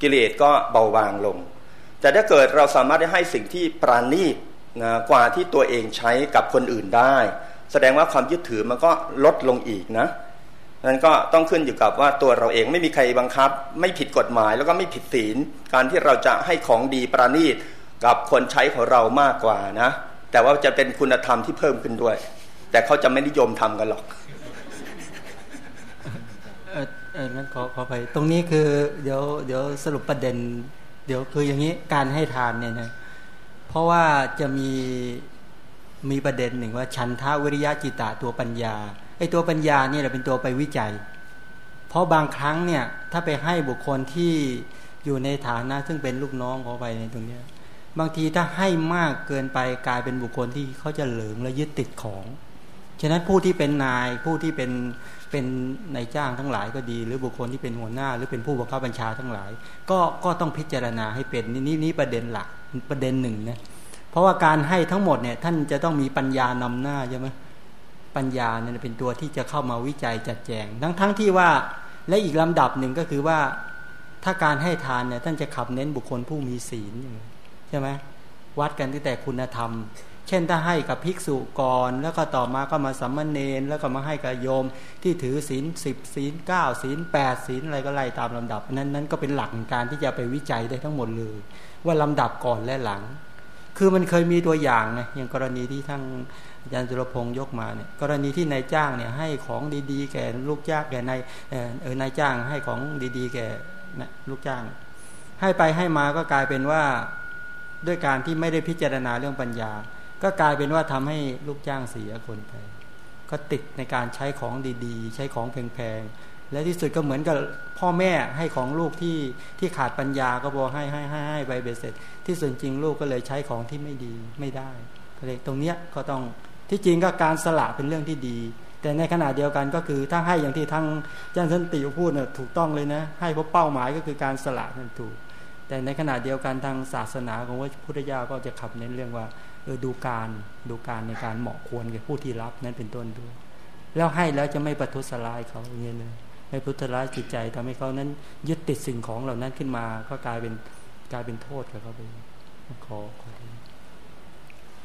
กิเลสก็เบาบางลง แต่ถ้าเกิดเราสามารถได้ให้สิ่งที่ปราณีตนะกว่าที่ตัวเองใช้กับคนอื่นได้ แสดงว่าความยึดถือมันก็ลดลงอีกนะนั้นก็ต้องขึ้นอยู่กับว่าตัวเราเองไม่มีใครบังคับ ไม่ผิดกฎหมายแล้วก็ไม่ผิดศีล การที่เราจะให้ของดีปราณีตกับคนใช้ของเรามากกว่านะ แต่ว่าจะเป็นคุณธรรมที่เพิ่มขึ้นด้วย แต่เขาจะไม่นิยมทำกันหรอกเออเอองั้นขอขอไปตรงนี้คือ เดี๋ยวเดี๋ยวสรุปประเด็น เดี๋ยวคืออย่างนี้การให้ทานเนี่ยนะเพราะว่าจะมีมีประเด็นหนึ่งว่าชันทาวิริยะจิตตาตัวปัญญาไอ้ตัวปัญญาเนี่ยเป็นตัวไปวิจัย เพราะบางครั้งเนี่ยถ้าไปให้บุคคลที่อยู่ในฐานะ ซึ่งเป็นลูกน้องขอไปในตรงเนี้ย บางทีถ้าให้มากเกินไปกลายเป็นบุคคลที่เขาจะเหลิงและยึดติดของ ฉะนั้นผู้ที่เป็นนายผู้ที่เป็นเป็นนายจ้างทั้งหลายก็ดี หรือบุคคลที่เป็นหัวหน้า หรือเป็นผู้บังคับบัญชาทั้งหลาย ก็ก็ต้องพิจารณาให้เป็นนี่นี่ประเด็นหลักประเด็นหนึ่งนะเพราะว่าการให้ทั้งหมดเนี่ยท่านจะต้องมีปัญญานำหน้าใช่ไหมปัญญาเนี่ยเป็นตัวที่จะเข้ามาวิจัยจัดแจง ทั้งทั้งที่ว่าและอีกลำดับหนึ่งก็คือว่าถ้าการให้ทานเนี่ยท่านจะขับเน้นบุคคลผู้มีศีล ใช่ไหมวัดกันตั้งแต่คุณธรรม เช่นถ้าให้กับภิกษุก่อน แล้วก็ต่อมาก็มาสัมมาเนนแล้วก็มาให้กับโยมที่ถือศีลสิบศีลเก้าศีลแปดศีลอะไรก็ไล่ตามลำดับนั้นนั้นก็เป็นหลักการที่จะไปวิจัยได้ทั้งหมดเลย ว่าลำดับก่อนและหลัง คือมันเคยมีตัวอย่างไงอย่างกรณีที่ทั้งอาจารย์จุลพงศ์ยกมาเนี่ยกรณีที่นายจ้างเนี่ยให้ของดีๆ แก่ลูกจ้างแก่นายเออนายจ้างให้ของดีๆ แก่ลูกจ้าง ให้ไปให้มาก็กลายเป็นว่า ด้วยการที่ไม่ได้พิจารณาเรื่องปัญญา ก็กลายเป็นว่าทำให้ลูกจ้างเสียคนไป ก็ติดในการใช้ของดีๆ ใช้ของแพงๆ และที่สุดก็เหมือนกับพ่อแม่ให้ของลูกที่ที่ขาดปัญญาก็บอกให้ให้ให้ให้ไปเบสเสร็จ ที่ส่วนจริงลูกก็เลยใช้ของที่ไม่ดีไม่ได้ก็เลยตรงเนี้ยก็ต้องที่จริงก็การสละเป็นเรื่องที่ดี แต่ในขณะเดียวกันก็คือถ้าให้อย่างที่ทั้งจันสันติพูดเนี่ยถูกต้องเลยนะ ให้เพราะเป้าหมายก็คือการสละนั่นถูก แต่ในขณะเดียวกันทางศาสนาของพระพุทธเจ้าก็จะขับเน้นเรื่องว่าเออดูการดูการในการเหมาะควรกับผู้ที่รับนั้นเป็นต้นด้วยแล้วให้แล้วจะไม่ประทุษร้ายเขาอย่างเงี้ยเลยไม่พุทธร้ายจิตใจทำให้เขานั้นยึดติดสิ่งของเหล่านั้นขึ้นมา ก็กลายเป็นกลายเป็นโทษกับเขาไปขอขอ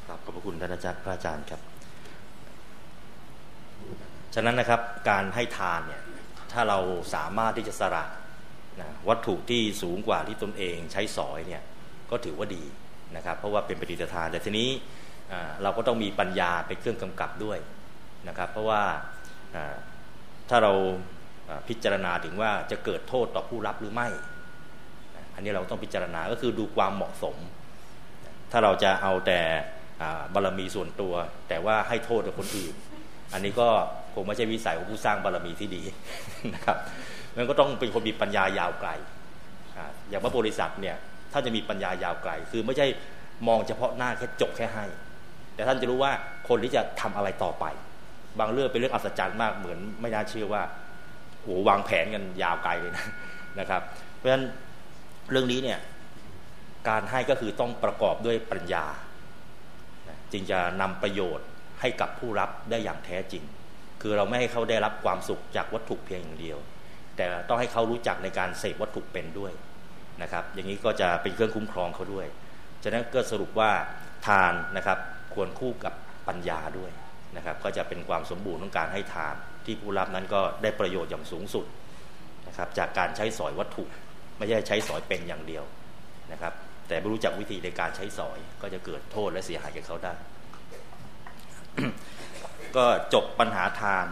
ครับขอบคุณท่านอาจารย์พระอาจารย์ครับ ฉะนั้นนะครับการให้ทานเนี่ยถ้าเราสามารถที่จะสละ นะวัตถุที่สูงกว่าที่ตนเองใช้สอยเนี่ยก็ถือว่าดีนะครับเพราะว่าเป็นปฏิทานแต่ทีนี้เราก็ต้องมีปัญญาเป็นเครื่องกำกับด้วยนะครับเพราะว่าถ้าเราพิจารณาถึงว่าจะเกิดโทษต่อผู้รับหรือไม่ อันนี้เราต้องพิจารณาก็คือดูความเหมาะสม ถ้าเราจะเอาแต่บารรมีส่วนตัว แต่ว่าให้โทษกับคนอื่น อันนี้ก็คงไม่ใช่วิสัยของผู้สร้างบารรมีที่ดีนะครับ มันก็ต้องเป็นคนมีปัญญายาวไกลอย่างพระโพธิสัตว์เนี่ยท่านจะมีปัญญายาวไกล คือไม่ใช่มองเฉพาะหน้าแค่จบแค่ให้ แต่ท่านจะรู้ว่าคนที่จะทำอะไรต่อไป บางเรื่องเป็นเรื่องอัศจรรย์มากเหมือนไม่น่าเชื่อว่าโหวางแผนกันยาวไกลเลยนะนะครับ เพราะฉะนั้นเรื่องนี้เนี่ยการให้ก็คือต้องประกอบด้วยปัญญา จึงจะนำประโยชน์ให้กับผู้รับได้อย่างแท้จริง คือเราไม่ให้เขาได้รับความสุขจากวัตถุเพียงอย่างเดียว แต่ต้องให้เขารู้จักในการเสพวัตถุเป็นด้วยนะครับ อย่างนี้ก็จะเป็นเครื่องคุ้มครองเขาด้วย ฉะนั้นก็สรุปว่าทานนะครับควรคู่กับปัญญาด้วยนะครับก็จะเป็นความสมบูรณ์ของการให้ทาน ที่ผู้รับนั้นก็ได้ประโยชน์อย่างสูงสุดนะครับจากการใช้สอยวัตถุ ไม่ใช่ใช้สอยเป็นอย่างเดียวนะครับ แต่ไม่รู้จักวิธีในการใช้สอยก็จะเกิดโทษและเสียหายแก่เขาได้ ก็จบปัญหาทาน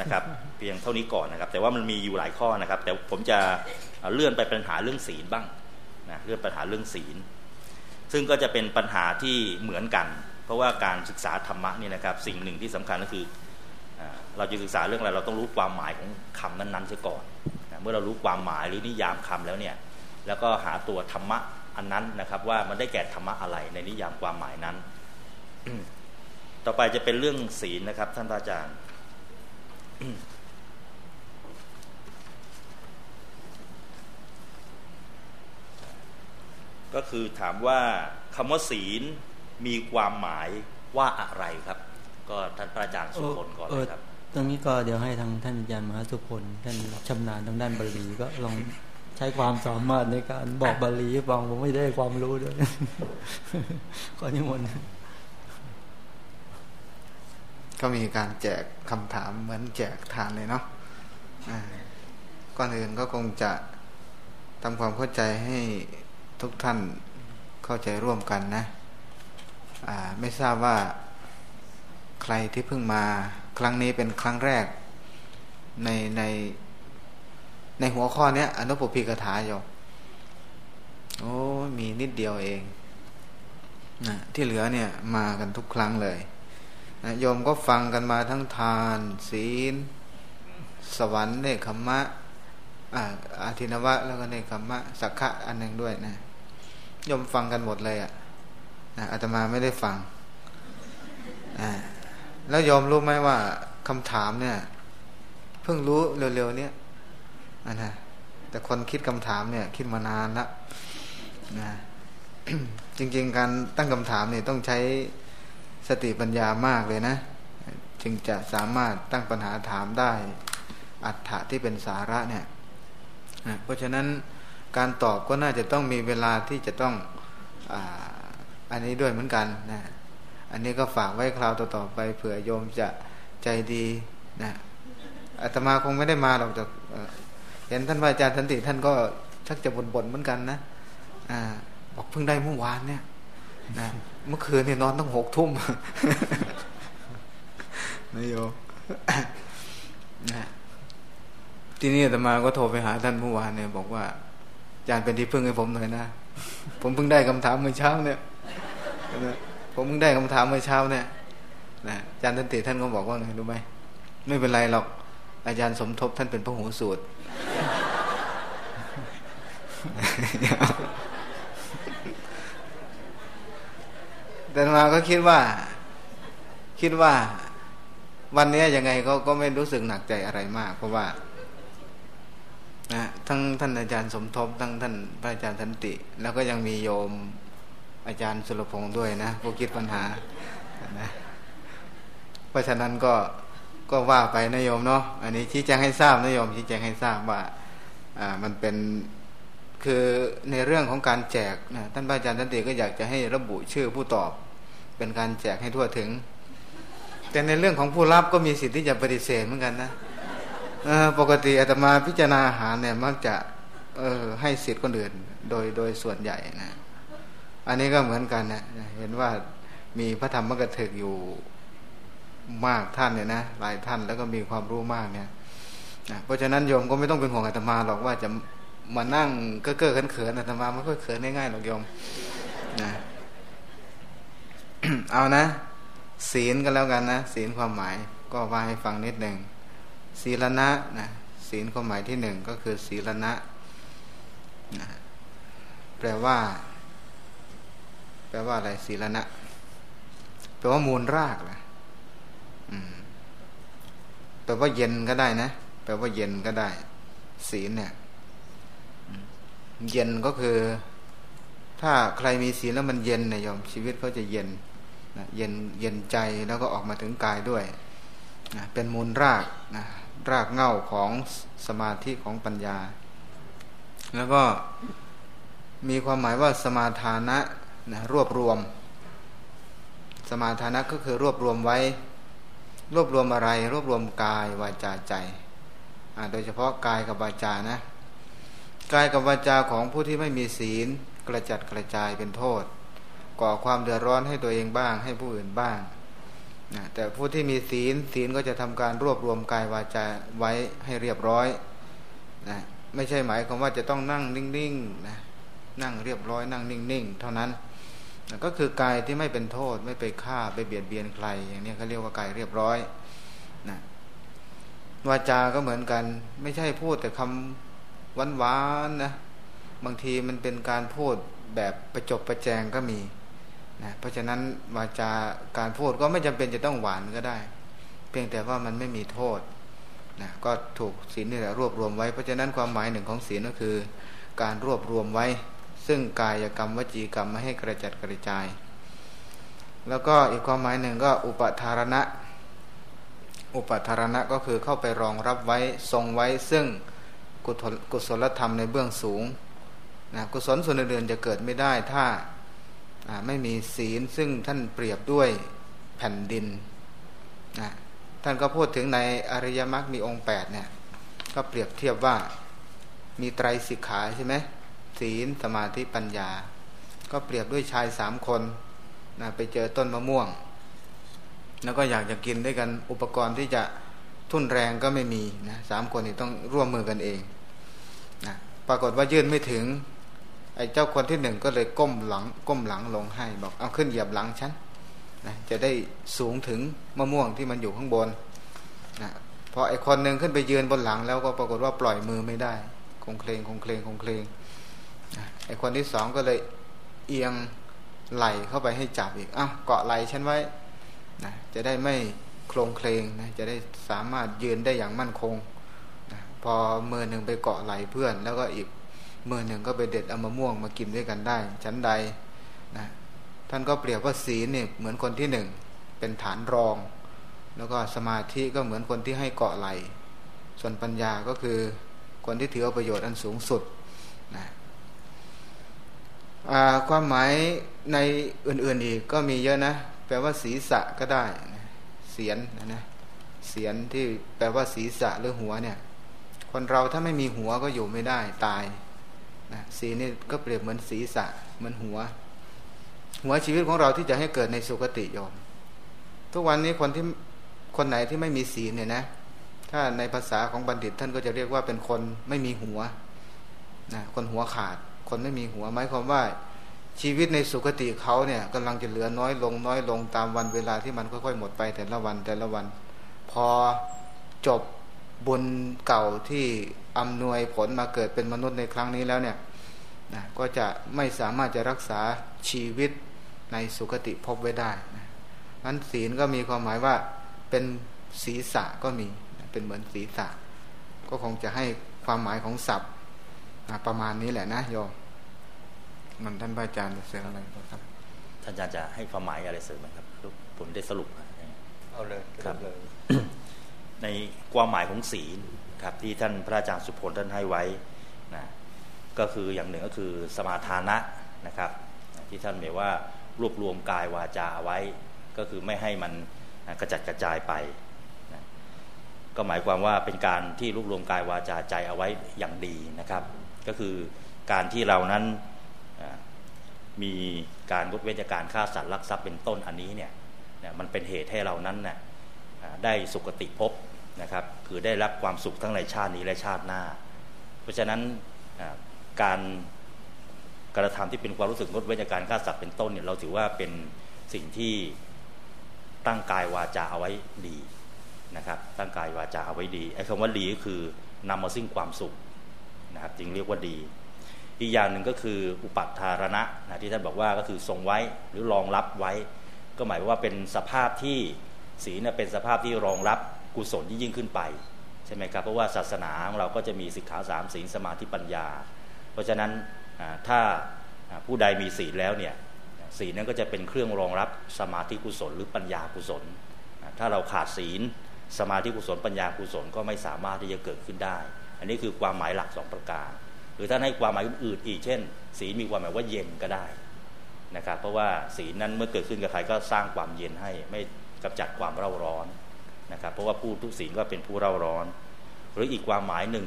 นะครับ เพียงเท่านี้ก่อนนะครับ แต่ว่ามันมีอยู่หลายข้อนะครับ แต่ผมจะเลื่อนไปปัญหาเรื่องศีลบ้างนะเลื่อนปัญหาเรื่องศีล ซึ่งก็จะเป็นปัญหาที่เหมือนกัน เพราะว่าการศึกษาธรรมะนี่นะครับ สิ่งหนึ่งที่สำคัญก็คือ เราจะศึกษาเรื่องอะไรเราต้องรู้ความหมายของคำนั้นๆเสียก่อนเมื่อเรารู้ความหมายหรือนิยามคำแล้วเนี่ย แล้วก็หาตัวธรรมะอันนั้นนะครับ ว่ามันได้แก่ธรรมะอะไรในนิยามความหมายนั้น ต่อไปจะเป็นเรื่องศีลนะครับ ท่านอาจารย์ ก็คือถามว่าคำว่าศีลมีความหมายว่าอะไรครับ ก็ท่านพระอาจารย์สุพลก่อนเลยครับ ตรงนี้ก็เดี๋ยวให้ทางท่านอาจารย์มหาสุพลท่านชำนาญทางด้านบาลีก็ลองใช้ความสามารถในการบอกบาลีฟังผมไม่ได้ความรู้ด้วยขอนิมนต์ ก็มีการแจกคำถามเหมือนแจกทานเลยเนาะก่อนอื่นก็คงจะทำความเข้าใจให้ทุกท่านเข้าใจร่วมกันนะไม่ทราบว่าใครที่เพิ่งมาครั้งนี้เป็นครั้งแรก ในในในหัวข้อนี้อนุปปิกถาโยโอ้มีนิดเดียวเองนะที่เหลือเนี่ยมากันทุกครั้งเลย โยมก็ฟังกันมาทั้งทาน ศีล สวรรค์เนคขมะอาทินวะ แล้วก็เนคขมะ สักขะอันหนึ่งด้วยนะโยมฟังกันหมดเลยอะ่ะนะอาตมาไม่ได้ฟังแล้วยอมรู้ไหมว่าคำถามเนี่ย เพิ่งรู้เร็วๆเนี่ยนะแต่คนคิดคำถามเนี่ย คิดมานานละนะจริง ๆ การตั้งคำถามเนี่ยต้องใช้ สติปัญญามากเลยนะ จึงจะสามารถตั้งปัญหาถามได้ อัฏฐะที่เป็นสาระเนี่ยนะเพราะฉะนั้นการตอบก็น่าจะต้องมีเวลาที่จะต้องออันนี้ด้วยเหมือนกันนะอันนี้ก็ฝากไว้คราวต่อๆไปเผื่อโยมจะใจดีนะอาตมาคงไม่ได้มาหรอกแต่เห็นท่านอาจารย์ทันติท่านก็ชักจะบ่นๆเหมือนกันนะอ่าบอกเพิ่งได้เมื่อวานเนี่ยนะ เมื่อคืนเนี่ยนอนตั้งหกทุ่มนายโยนะทีนี้ตมาก็โทรไปหาท่านเมื่อวานเนี่ย บอกว่าอาจารย์เป็นที่พึ่งให้ผมหน่อยนะ ผมเพิ่งได้คำถามเมื่อเช้าเนี่ยผมเพิ่งได้คำถามเมื่อเช้าเนี่ยนะอาจารย์ทันติท่านก็บอกว่าไงรู้ไหมไม่เป็นไรหรอก อาจารย์สมทบท่านเป็นพระหูสูตร แต่มาก็คิดว่า คิดว่า วันนี้ยังไงเขาก็ไม่รู้สึกหนักใจอะไรมาก เพราะว่านะทั้งท่านอาจารย์สมทบ ทั้งท่านพระอาจารย์สันติ แล้วก็ยังมีโยมอาจารย์สุรพงศ์ด้วยนะผู้คิดปัญหานะเพราะฉะนั้นก็ก็ว่าไปนะโยมเนาะอันนี้ชี้แจงให้ทราบนะโยมชี้แจงให้ทราบว่าอ่ามันเป็นคือในเรื่องของการแจกนะท่านพระอาจารย์สันติก็อยากจะให้ระบุชื่อผู้ตอบ เป็นการแจกให้ทั่วถึง แต่ในเรื่องของผู้รับก็มีสิทธิ์ที่จะปฏิเสธเหมือนกันนะปกติอาตมาพิจารณาอาหารเนี่ยมักจะเออให้สิทธิ์คนอื่นโดยโดยส่วนใหญ่นะ อันนี้ก็เหมือนกันนะเห็นว่ามีพระธรรมกถึกอยู่มากท่านเนี่ยนะหลายท่านแล้วก็มีความรู้มากเนี่ยนะเพราะฉะนั้นโยมก็ไม่ต้องเป็นห่วงอาตมาหรอกว่าจะมานั่งเก้อเก้อเขินอาตมาไม่ค่อยเขินง่ายๆหรอกโยมนะ เอานะ ศีลกันแล้วกันนะศีลความหมายก็ว่าให้ฟังนิดหนึ่งศีลนะนะศีลความหมายที่หนึ่งก็คือศีลนะนะแปลว่า แปลว่าอะไรศีลนะแปลว่ามูลรากนะแปลว่าเย็นก็ได้นะแปลว่าเย็นก็ได้ ศีลเนี่ย เย็นก็คือ ถ้าใครมีศีลแล้วมันเย็นนี่ยมชีวิตเขาจะเย็นนะเย็นเย็นใจแล้วก็ออกมาถึงกายด้วยนะเป็นมูลรากนะรากเง่าของสมาธิของปัญญา แล้วก็มีความหมายว่าสมาทานะนะรวบรวม สมาทานะก็คือรวบรวมไว้ รวบรวมอะไร รวบรวมกายวาจาใจโดยเฉพาะกายกับวาจานะกายกับวาจาของผู้ที่ไม่มีศีล กระจัดกระจายเป็นโทษ ก่อความเดือดร้อนให้ตัวเองบ้าง ให้ผู้อื่นบ้างนะแต่ผู้ที่มีศีลศีลก็จะทำการรวบรวมกายวาจาไว้ให้เรียบร้อยนะไม่ใช่หมายความว่าจะต้องนั่งนิ่งๆนะนั่งเรียบร้อยนั่งนิ่งๆ เท่านั้นนะก็คือกายที่ไม่เป็นโทษไม่ไปฆ่าไปเบียดเบียนใคร อย่างนี้เขาเรียกว่ากายเรียบร้อยนะวาจาก็เหมือนกัน ไม่ใช่พูดแต่คำหวานๆนะ บางทีมันเป็นการพูดแบบประจบประแจงก็มีนะเพราะฉะนั้นวาจาการพูดก็ไม่จำเป็นจะต้องหวานก็ได้ เพียงแต่ว่ามันไม่มีโทษนะก็ถูกศีลนี่แหละรวบรวมไว้เพราะฉะนั้นความหมายหนึ่งของศีลก็คือ การรวบรวมไว้ ซึ่งกายกรรมวจีกรรมไม่ให้กระจัดกระจาย แล้วก็อีกความหมายหนึ่งก็อุปทารณะ อุปทารณะก็คือเข้าไปรองรับไว้ทรงไว้ซึ่งกุศลธรรมในเบื้องสูง นะกุศลส่วนอื่นๆจะเกิดไม่ได้ถ้าไม่มีศีลซึ่งท่านเปรียบด้วยแผ่นดินนะท่านก็พูดถึงในอริยมรรคมีองค์แปดเนี่ยก็เปรียบเทียบว่ามีไตรสิกขาใช่ไหมศีลสมาธิปัญญา ก็เปรียบด้วยชายสามคนนะไปเจอต้นมะม่วง แล้วก็อยากจะกินด้วยกันอุปกรณ์ที่จะทุนแรงก็ไม่มีนะสามคนนี้ต้องร่วมมือกันเองนะปรากฏว่ายื่นไม่ถึง ไอ้เจ้าคนที่หนึ่งก็เลยก้มหลังก้มหลังลงให้บอกเอาขึ้นเหยียบหลังฉันนะจะได้สูงถึงมะม่วงที่มันอยู่ข้างบนนะพอไอ้คนหนึ่งขึ้นไปยืนบนหลังแล้วก็ปรากฏว่าปล่อยมือไม่ได้ คงเคลงคงเคลงคงเคลงนะไอ้คนที่สองก็เลยเอียงไหลเข้าไปให้จับอีกอ้าวเกาะไหลฉันไว้นะจะได้ไม่โครงเคลงนะจะได้สามารถยืนได้อย่างมั่นคงนะพอมือหนึ่งไปเกาะไหลเพื่อน แล้วก็อีก มือหนึ่งก็ไปเด็ดเอามะม่วงมากินด้วยกันได้ ชั้นใดนะท่านก็เปรียบว่าศีลเนี่ยเหมือนคนที่หนึ่งเป็นฐานรอง แล้วก็สมาธิก็เหมือนคนที่ให้เกาะไหล ส่วนปัญญาก็คือคนที่ถือเอาประโยชน์อันสูงสุดนะความหมายในอื่นๆอีกก็มีเยอะนะ แปลว่าศีรษะก็ได้เสียนนะนะเสียนที่แปลว่าศีรษะหรือหัวเนี่ย คนเราถ้าไม่มีหัวก็อยู่ไม่ได้ตาย นะสีนี่ก็เปรียบเหมือนศีรษะเหมือนหัว หัวชีวิตของเราที่จะให้เกิดในสุคติยอมทุกวันนี้คนที่คนไหนที่ไม่มีศีลเนี่ยนะ ถ้าในภาษาของบัณฑิตท่านก็จะเรียกว่าเป็นคนไม่มีหัวนะคนหัวขาด คนไม่มีหัวหมายความว่าชีวิตในสุคติเขาเนี่ยกำลังจะเหลือน้อยลงน้อยลงตามวันเวลาที่มันค่อยๆหมดไปแต่ละวันแต่ละวัน พอจบ บุญเก่าที่อำนวยผลมาเกิดเป็นมนุษย์ในครั้งนี้แล้วเนี่ยนะก็จะไม่สามารถจะรักษาชีวิตในสุคติพบไว้ได้นะนั้นศีลก็มีความหมายว่าเป็นศีรษะก็มีเป็นเหมือนศีรษะ ก็คงจะให้ความหมายของศัพท์ประมาณนี้แหละนะโยมมันท่านพระอาจารย์เสริมอะไรครับ ท่านอาจารย์จะให้ความหมายอะไรเสริมไหมครับผมได้สรุปเอาเลยครับเลย ในความหมายของศีลครับที่ท่านพระอาจารย์สุพลท่านให้ไว้นะก็คืออย่างหนึ่งก็คือสมาทานะนะครับ ที่ท่านหมายว่ารวบรวมกายวาจาไว้ ก็คือไม่ให้มันกระจัดกระจายไปนะก็หมายความว่าเป็นการที่รวบรวมกายวาจาใจเอาไว้อย่างดีนะครับ ก็คือการที่เรานั้นมีการงดเว้นจากการฆ่าสัตว์ลักทรัพย์เป็นต้นอันนี้เนี่ยมันเป็นเหตุให้เรานั้นน่ย ได้สุคติภพนะครับ คือได้รับความสุขทั้งในชาตินี้และชาติหน้า เพราะฉะนั้นการกระทำที่เป็นความรู้สึกงดเว้นจากการฆ่าสัตว์เป็นต้นเนี่ยเราถือว่าเป็นสิ่งที่ตั้งกายวาจาเอาไว้ดีนะครับ ตั้งกายวาจาเอาไว้ดีไอ้คำว่าดีก็คือนำมาซึ่งความสุขนะครับจึงเรียกว่าดี อีกอย่างหนึ่งก็คืออุปัฏฐารณะนะที่ท่านบอกว่าก็คือทรงไว้หรือรองรับไว้ ก็หมายว่าเป็นสภาพที่ ศีลเป็นสภาพที่รองรับกุศลยิ่งขึ้นไปใช่ไหมครับเพราะว่าศาสนาของเราก็จะมีสิกขาสามศีลสมาธิปัญญา เพราะฉะนั้นถ้าผู้ใดมีศีลแล้วเนี่ยศีลนั้นก็จะเป็นเครื่องรองรับสมาธิกุศลหรือปัญญากุศล ถ้าเราขาดศีลสมาธิกุศลปัญญากุศลก็ไม่สามารถที่จะเกิดขึ้นได้ อันนี้คือความหมายหลักสองประการ หรือท่าให้ความหมายอื่นอีกเช่น ศีลมีความหมายว่าเย็นก็ได้นะครับเพราะว่าศีลนั้นเมื่อเกิดขึ้นกับใครก็สร้างความเย็นให้ไม่ กำจัดความเร่าร้อนนะครับ เพราะว่าผู้ทุกศีลก็เป็นผู้เร่าร้อน หรืออีกความหมายหนึ่ง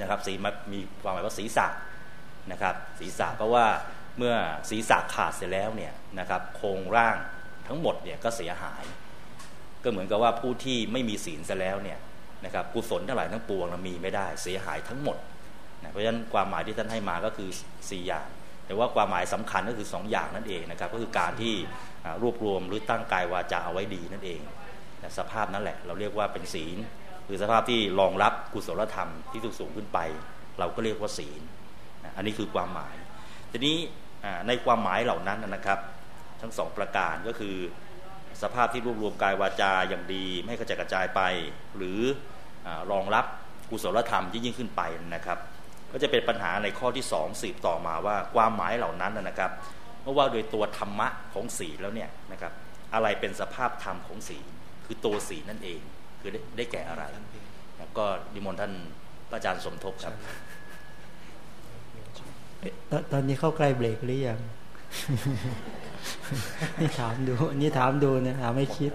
นะครับศีลมีความหมายว่าศีรษะนะครับศีรษะเพราะว่าเมื่อศีรษะขาดเสร็จแล้วเนี่ยนะครับโครงร่างทั้งหมดเนี่ยก็เสียหาย ก็เหมือนกับว่าผู้ที่ไม่มีศีลเสร็จแล้วเนี่ยนะครับกุศลทั้งหลายทั้งปวงมีไม่ได้เสียหายทั้งหมดเพราะฉะนั้นความหมายที่ท่านให้มาก็คือ 4 อย่าง แต่ว่าความหมายสำคัญก็คือ 2 อย่างนั่นเองนะครับก็คือการที่ รวบรวมหรือตั้งกายวาจาเอาไว้ดีนั่นเองสภาพนั้นแหละ เราเรียกว่าเป็นศีลคือสภาพที่รองรับกุศลธรรมที่สูงขึ้นไป เราก็เรียกว่าศีลอันนี้คือความหมาย ทีนี้ในความหมายเหล่านั้นนะครับ ทั้งสองประการก็คือสภาพที่รวบรวมกายวาจาอย่างดี ไม่กระจายกระจายไป หรือรองรับกุศลธรรมที่ยิ่งขึ้นไปนะครับ ก็จะเป็นปัญหาในข้อที่สองสืบต่อมาว่าความหมายเหล่านั้นนะครับ เมื่อว่าโดยตัวธรรมะของศีลแล้วเนี่ยนะครับ อะไรเป็นสภาพธรรมของศีลคือตัวศีลนั่นเอง คือได้ไดแก่อะไรก็ดิมนท่านอาจารย์สมทบครับตอนนี้เข้าใกล้เบรกหรือยังนี่ถามดูนี่ถามดูนะถามไม่คิด